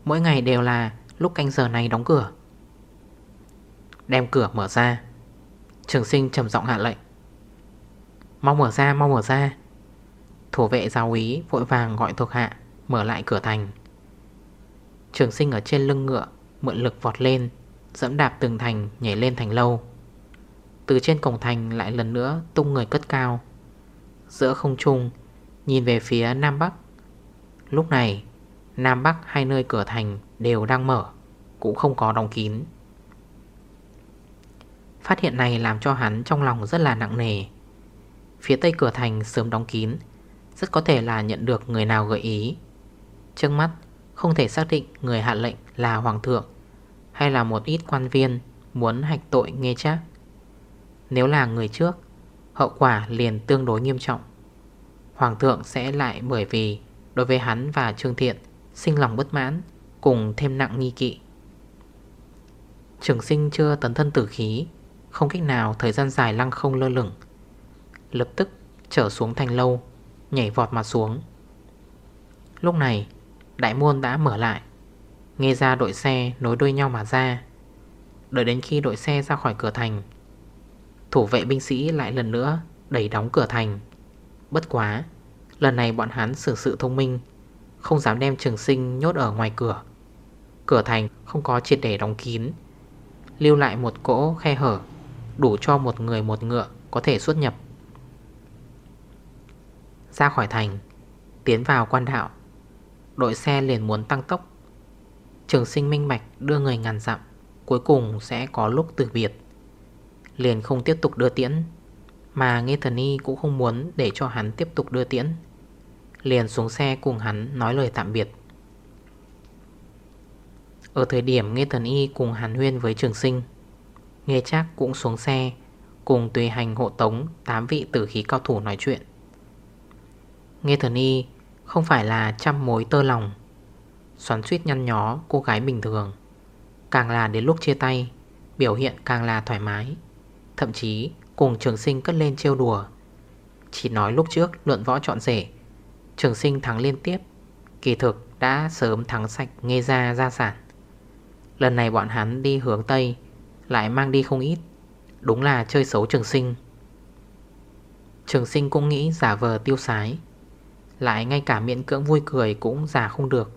Mỗi ngày đều là lúc canh giờ này đóng cửa. Đem cửa mở ra. Trường sinh trầm giọng hạ lệnh. Mau mở ra, mau mở ra. Thủ vệ giáo úy vội vàng gọi thuộc hạ Mở lại cửa thành. Trường sinh ở trên lưng ngựa, Mượn lực vọt lên, Dẫm đạp tường thành, nhảy lên thành lâu. Từ trên cổng thành lại lần nữa Tung người cất cao. Giữa không trung, Nhìn về phía Nam Bắc. Lúc này, Nam Bắc hai nơi cửa thành đều đang mở, cũng không có đóng kín. Phát hiện này làm cho hắn trong lòng rất là nặng nề. Phía tây cửa thành sớm đóng kín, Rất có thể là nhận được người nào gợi ý. Trước mắt không thể xác định người hạ lệnh là hoàng thượng Hay là một ít quan viên muốn hạch tội nghe chắc. Nếu là người trước, Hậu quả liền tương đối nghiêm trọng. Hoàng thượng sẽ lại bởi vì Đối với hắn và Trương Thiện Sinh lòng bất mãn, Cùng thêm nặng nghi kỵ. Trường sinh chưa tấn thân tử khí, Không cách nào thời gian dài lăng không lơ lửng, Lập tức trở xuống thành lâu, Nhảy vọt mà xuống. Lúc này Đại môn đã mở lại. Nghe ra đội xe nối đuôi nhau mà ra. Đợi đến khi đội xe ra khỏi cửa thành, Thủ vệ binh sĩ lại lần nữa Đẩy đóng cửa thành. Bất quá, Lần này bọn hắn xử sự thông minh, Không dám đem trường sinh nhốt ở ngoài cửa. Cửa thành không có triệt để đóng kín, Lưu lại một cỗ khe hở, Đủ cho một người một ngựa Có thể xuất nhập. Ra khỏi thành, Tiến vào quan đạo. Đội xe liền muốn tăng tốc. Trường sinh minh mạch đưa người ngàn dặm, Cuối cùng sẽ có lúc từ biệt. Liền không tiếp tục đưa tiễn, Mà Nghe Thần Y cũng không muốn để cho hắn tiếp tục đưa tiễn. Liền xuống xe cùng hắn nói lời tạm biệt. Ở thời điểm Nghe Thần Y cùng hắn huyên với trường sinh, Nghe chắc cũng xuống xe Cùng tùy hành, hộ tống 8 vị tử khí cao thủ nói chuyện. Nghe Thần Y không phải là trăm mối tơ lòng. Xoắn suýt nhăn nhó cô gái bình thường. Càng là đến lúc chia tay, Biểu hiện càng là thoải mái. Thậm chí, cùng trường sinh cất lên trêu đùa. Chỉ nói lúc trước luận võ trọn rể, Trường sinh thắng liên tiếp, Kỳ thực đã sớm thắng sạch nghe ra gia sản. Lần này bọn hắn đi hướng Tây, Lại mang đi không ít, Đúng là chơi xấu trường sinh. Trường sinh cũng nghĩ giả vờ tiêu sái lại ngay cả miệng cưỡng vui cười cũng giả không được.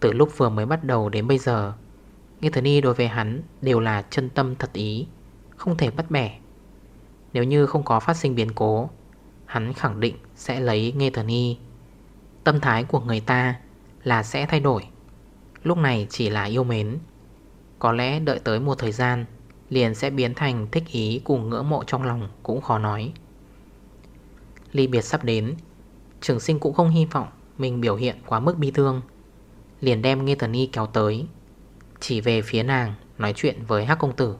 Từ lúc vừa mới bắt đầu đến bây giờ Nghe thần y đối với hắn đều là chân tâm thật ý, Không thể bắt bẻ. Nếu như không có phát sinh biến cố, Hắn khẳng định sẽ lấy nghe thần y Tâm thái của người ta là sẽ thay đổi. Lúc này chỉ là yêu mến. Có lẽ đợi tới một thời gian, Liền sẽ biến thành thích ý cùng ngưỡng mộ trong lòng cũng khó nói. Ly biệt sắp đến Trường sinh cũng không hy vọng Mình biểu hiện quá mức bi thương. Liền đem nghe thần y kéo tới, Chỉ về phía nàng, Nói chuyện với Hắc Công Tử.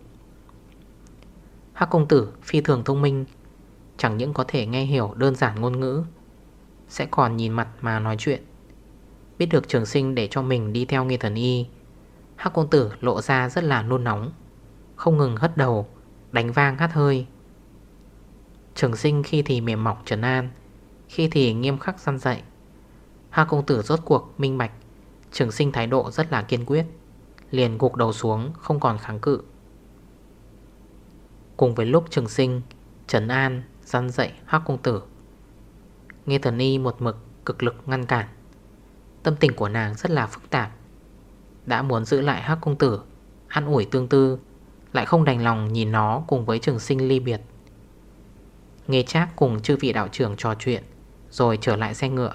Hắc Công Tử, phi thường thông minh, Chẳng những có thể nghe hiểu đơn giản ngôn ngữ, Sẽ còn nhìn mặt mà nói chuyện. Biết được trường sinh để cho mình đi theo nghe thần y, Hắc công tử lộ ra rất là nôn nóng, Không ngừng hất đầu, Đánh vang hát hơi. Trường sinh khi thì mềm mỏng trấn an khi thì nghiêm khắc săn dạy. Hắc công tử rốt cuộc minh bạch. Trường sinh thái độ rất là kiên quyết. Liền gục đầu xuống, không còn kháng cự. Cùng với lúc trường sinh, Trấn an, Gian dạy Hắc công tử Nghe thần y một mực cực lực ngăn cản. Tâm tình của nàng rất là phức tạp. Đã muốn giữ lại Hắc công tử Ăn ủi tương tư, Lại không đành lòng nhìn nó cùng với trường sinh ly biệt. Nghe chác cùng chư vị đạo trưởng trò chuyện rồi trở lại xe ngựa.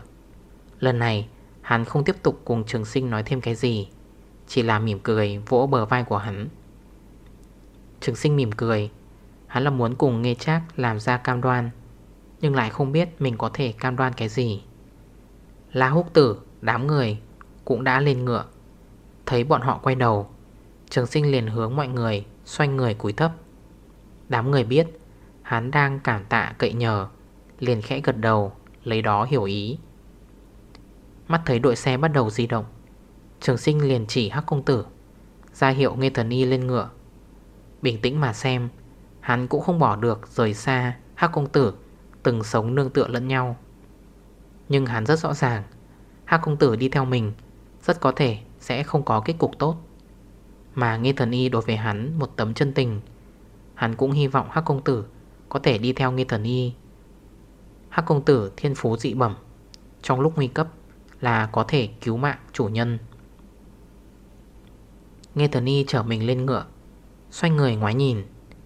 Lần này hắn không tiếp tục cùng trường sinh nói thêm cái gì Chỉ là mỉm cười vỗ bờ vai của hắn. Trường sinh mỉm cười Hắn là muốn cùng nghe trác làm ra cam đoan Nhưng lại không biết mình có thể cam đoan cái gì. La húc tử, đám người Cũng đã lên ngựa. Thấy bọn họ quay đầu Trường sinh liền hướng mọi người Xoay người cúi thấp. Đám người biết Hắn đang cảm tạ cậy nhờ Liền khẽ gật đầu. Lấy đó hiểu ý. Mắt thấy đội xe bắt đầu di động, Trường sinh liền chỉ hắc công tử, ra hiệu nghe thần y lên ngựa. Bình tĩnh mà xem, Hắn cũng không bỏ được rời xa Hắc công tử, Từng sống nương tựa lẫn nhau. Nhưng hắn rất rõ ràng, Hắc công tử đi theo mình, Rất có thể sẽ không có kết cục tốt. Mà nghe thần y đối với hắn Một tấm chân tình, Hắn cũng hy vọng Hắc công tử Có thể đi theo nghe thần y. Hắc công tử thiên phú dị bẩm, Trong lúc nguy cấp Là có thể cứu mạng chủ nhân. Nghe thần y chở mình lên ngựa, Xoay người ngoái nhìn,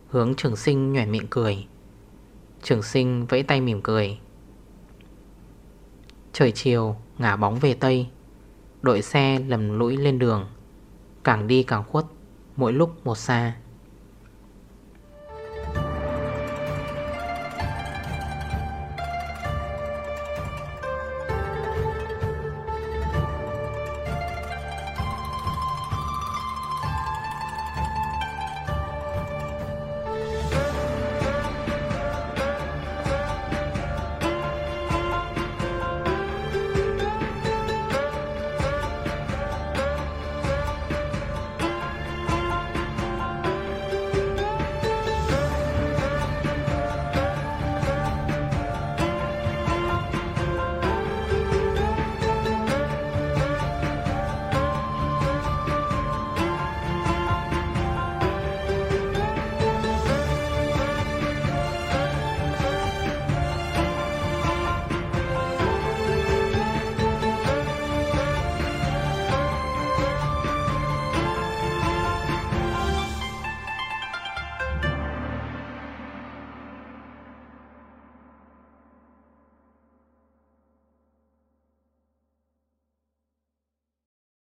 Hướng trường sinh nhoẻn miệng cười. Trường sinh vẫy tay mỉm cười. Trời chiều, ngả bóng về Tây, Đội xe lầm lũi lên đường, Càng đi càng khuất, Mỗi lúc một xa.